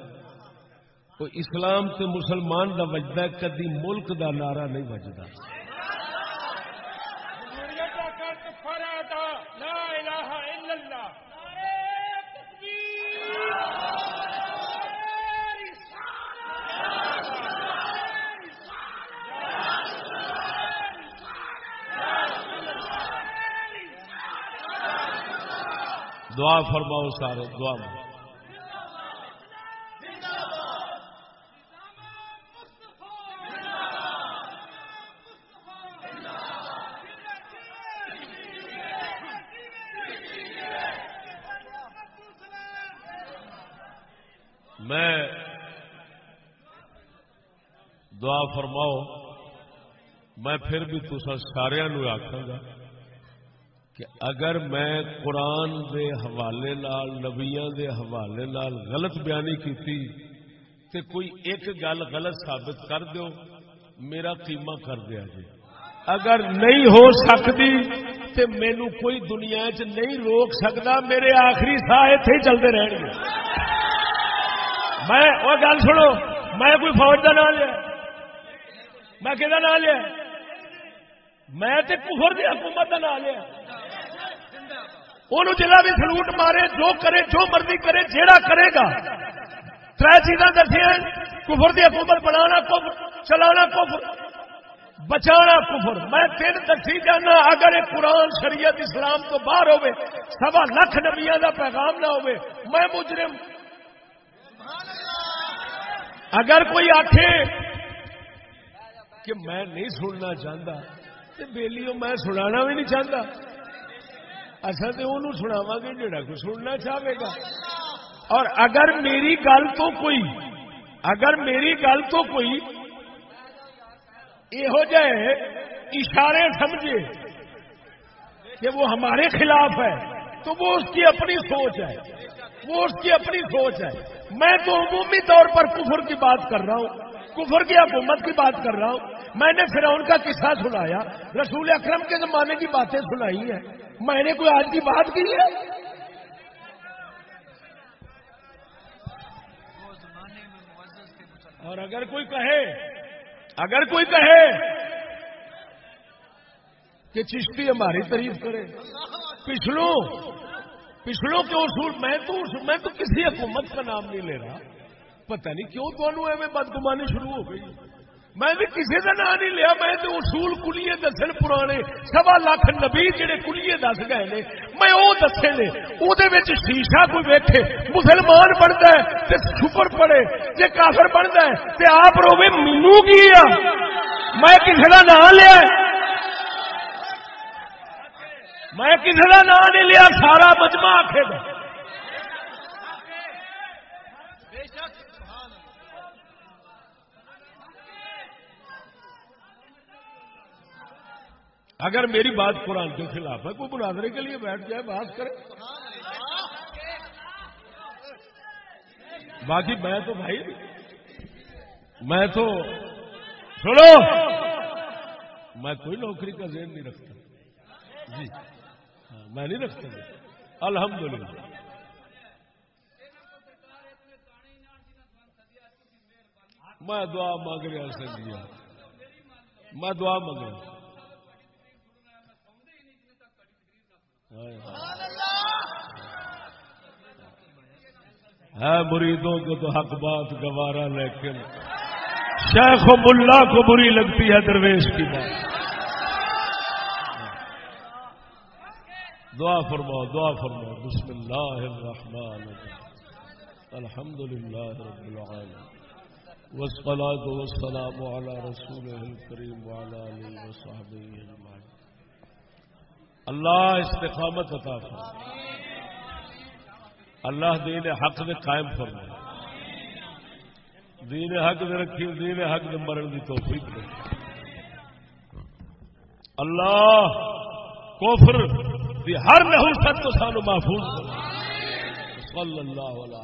تو اسلام تے مسلمان دا وجدہ کدی ملک دا نعرہ نہیں وجدا دعا فرماؤ سارے دعا میں۔ دعا فرماؤ میں پھر بھی تصا سارا آخا گا۔ کہ اگر میں قرآن دے حوالے نال، نبیاں دے حوالے نال غلط بیانی کی تے کوئی ایک گل غلط ثابت کر دیو، میرا قیمہ کر دیا جی۔ اگر نہیں ہو سکتی تو مینو کوئی دنیا چ نہیں روک سکتا، میرے آخری سا اتے چلتے رہن گے۔ میں وہ گل سنو، میں کوئی فوج کا نام لیا؟ میں کہ نام لیا؟ میں تے کفر دی حکومت کا نام لیا؟ وہ جلا بھی سلوٹ مارے، جو کرے، جو مرضی کرے، جیڑا کرے گا۔ تر چیزاں دسیا کفر دی حکومت بنانا کفر، چلانا کفر، بچانا کفر۔ میں تین دسی جانا، اگر یہ قرآن، شریعت، اسلام تو باہر ہوئے، سوا لکھ نبیا کا پیغام نہ ہوئے، میں مجرم۔ اگر کوئی آخے کہ میں نہیں سننا چاہتا تو بےلی میں سنانا بھی نہیں چاہتا اصل تو انہوں سناوا گے جڑا سننا چاہے گا۔ اور اگر میری گل تو کوئی، اگر میری گل تو کوئی یہ جائے اشارے سمجھے کہ وہ ہمارے خلاف ہے، تو وہ اس کی اپنی سوچ ہے۔ وہ اس کی اپنی سوچ ہے۔ میں تو عمومی طور پر کفر کی بات کر رہا ہوں، کفر کی حکومت کی بات کر رہا ہوں۔ میں نے پھر ان کا قصہ سنایا، رسول اکرم کے زمانے کی باتیں سنائی ہیں۔ میں نے کوئی آج کی بات کی ہے؟ اور اگر کوئی کہے، اگر کوئی کہے کہ چشتی ہماری تعریف کرے، پچھلوں پچھلوں کے اصول، میں تو میں تو کسی حکومت کا نام نہیں لے رہا، پتہ نہیں کیوں تو ایویں بدگمانی شروع ہو گئی۔ میں بھی کسی کا نام نہیں لیا، میں تو اصول کلیے دسن پرانے۔ سوا لاکھ نبی جہے کلیے دس گئے نے، میں وہ دسے نے۔ وہ شیشہ کوئی ویکھے، مسلمان بنتا ہے تے شکر پڑے۔ جی کافر بنتا ہے تے آپ روے مینو کی آ میں کسی کا نام لیا میں کسی کا نام نہیں لیا، سارا مجمع آخے گا اگر میری بات قرآن کے خلاف ہے، کوئی مناظرے کے لیے بیٹھ جائے بات کرے۔ باقی میں تو بھائی، میں تو، سنو! میں کوئی نوکری کا ذہن نہیں رکھتا۔ جی۔ ہاں، میں نہیں رکھتا۔ الحمد للہ میں دعا مانگ رہا سر جی۔ میں دعا مانگ رہا ہے مریدوں کو تو حق بات گوارا لیکن شیخ و ملا کو بری لگتی ہے درویش کی بات۔ دعا فرماؤ دعا فرماؤ۔ بسم اللہ الرحمن الحمد للہ رب العالمين والصلاة والسلام على رسوله الكريم وعلى آله وصحبه أجمعين اللہ استقامت عطا فرما اللہ دین حق نے قائم فرما دین حق نے رکھی، دین حق نے مرن کی توفیق دے۔ اللہ کوفر دی ہر نحوست تو سانو محفوظ صلی اللہ علیہ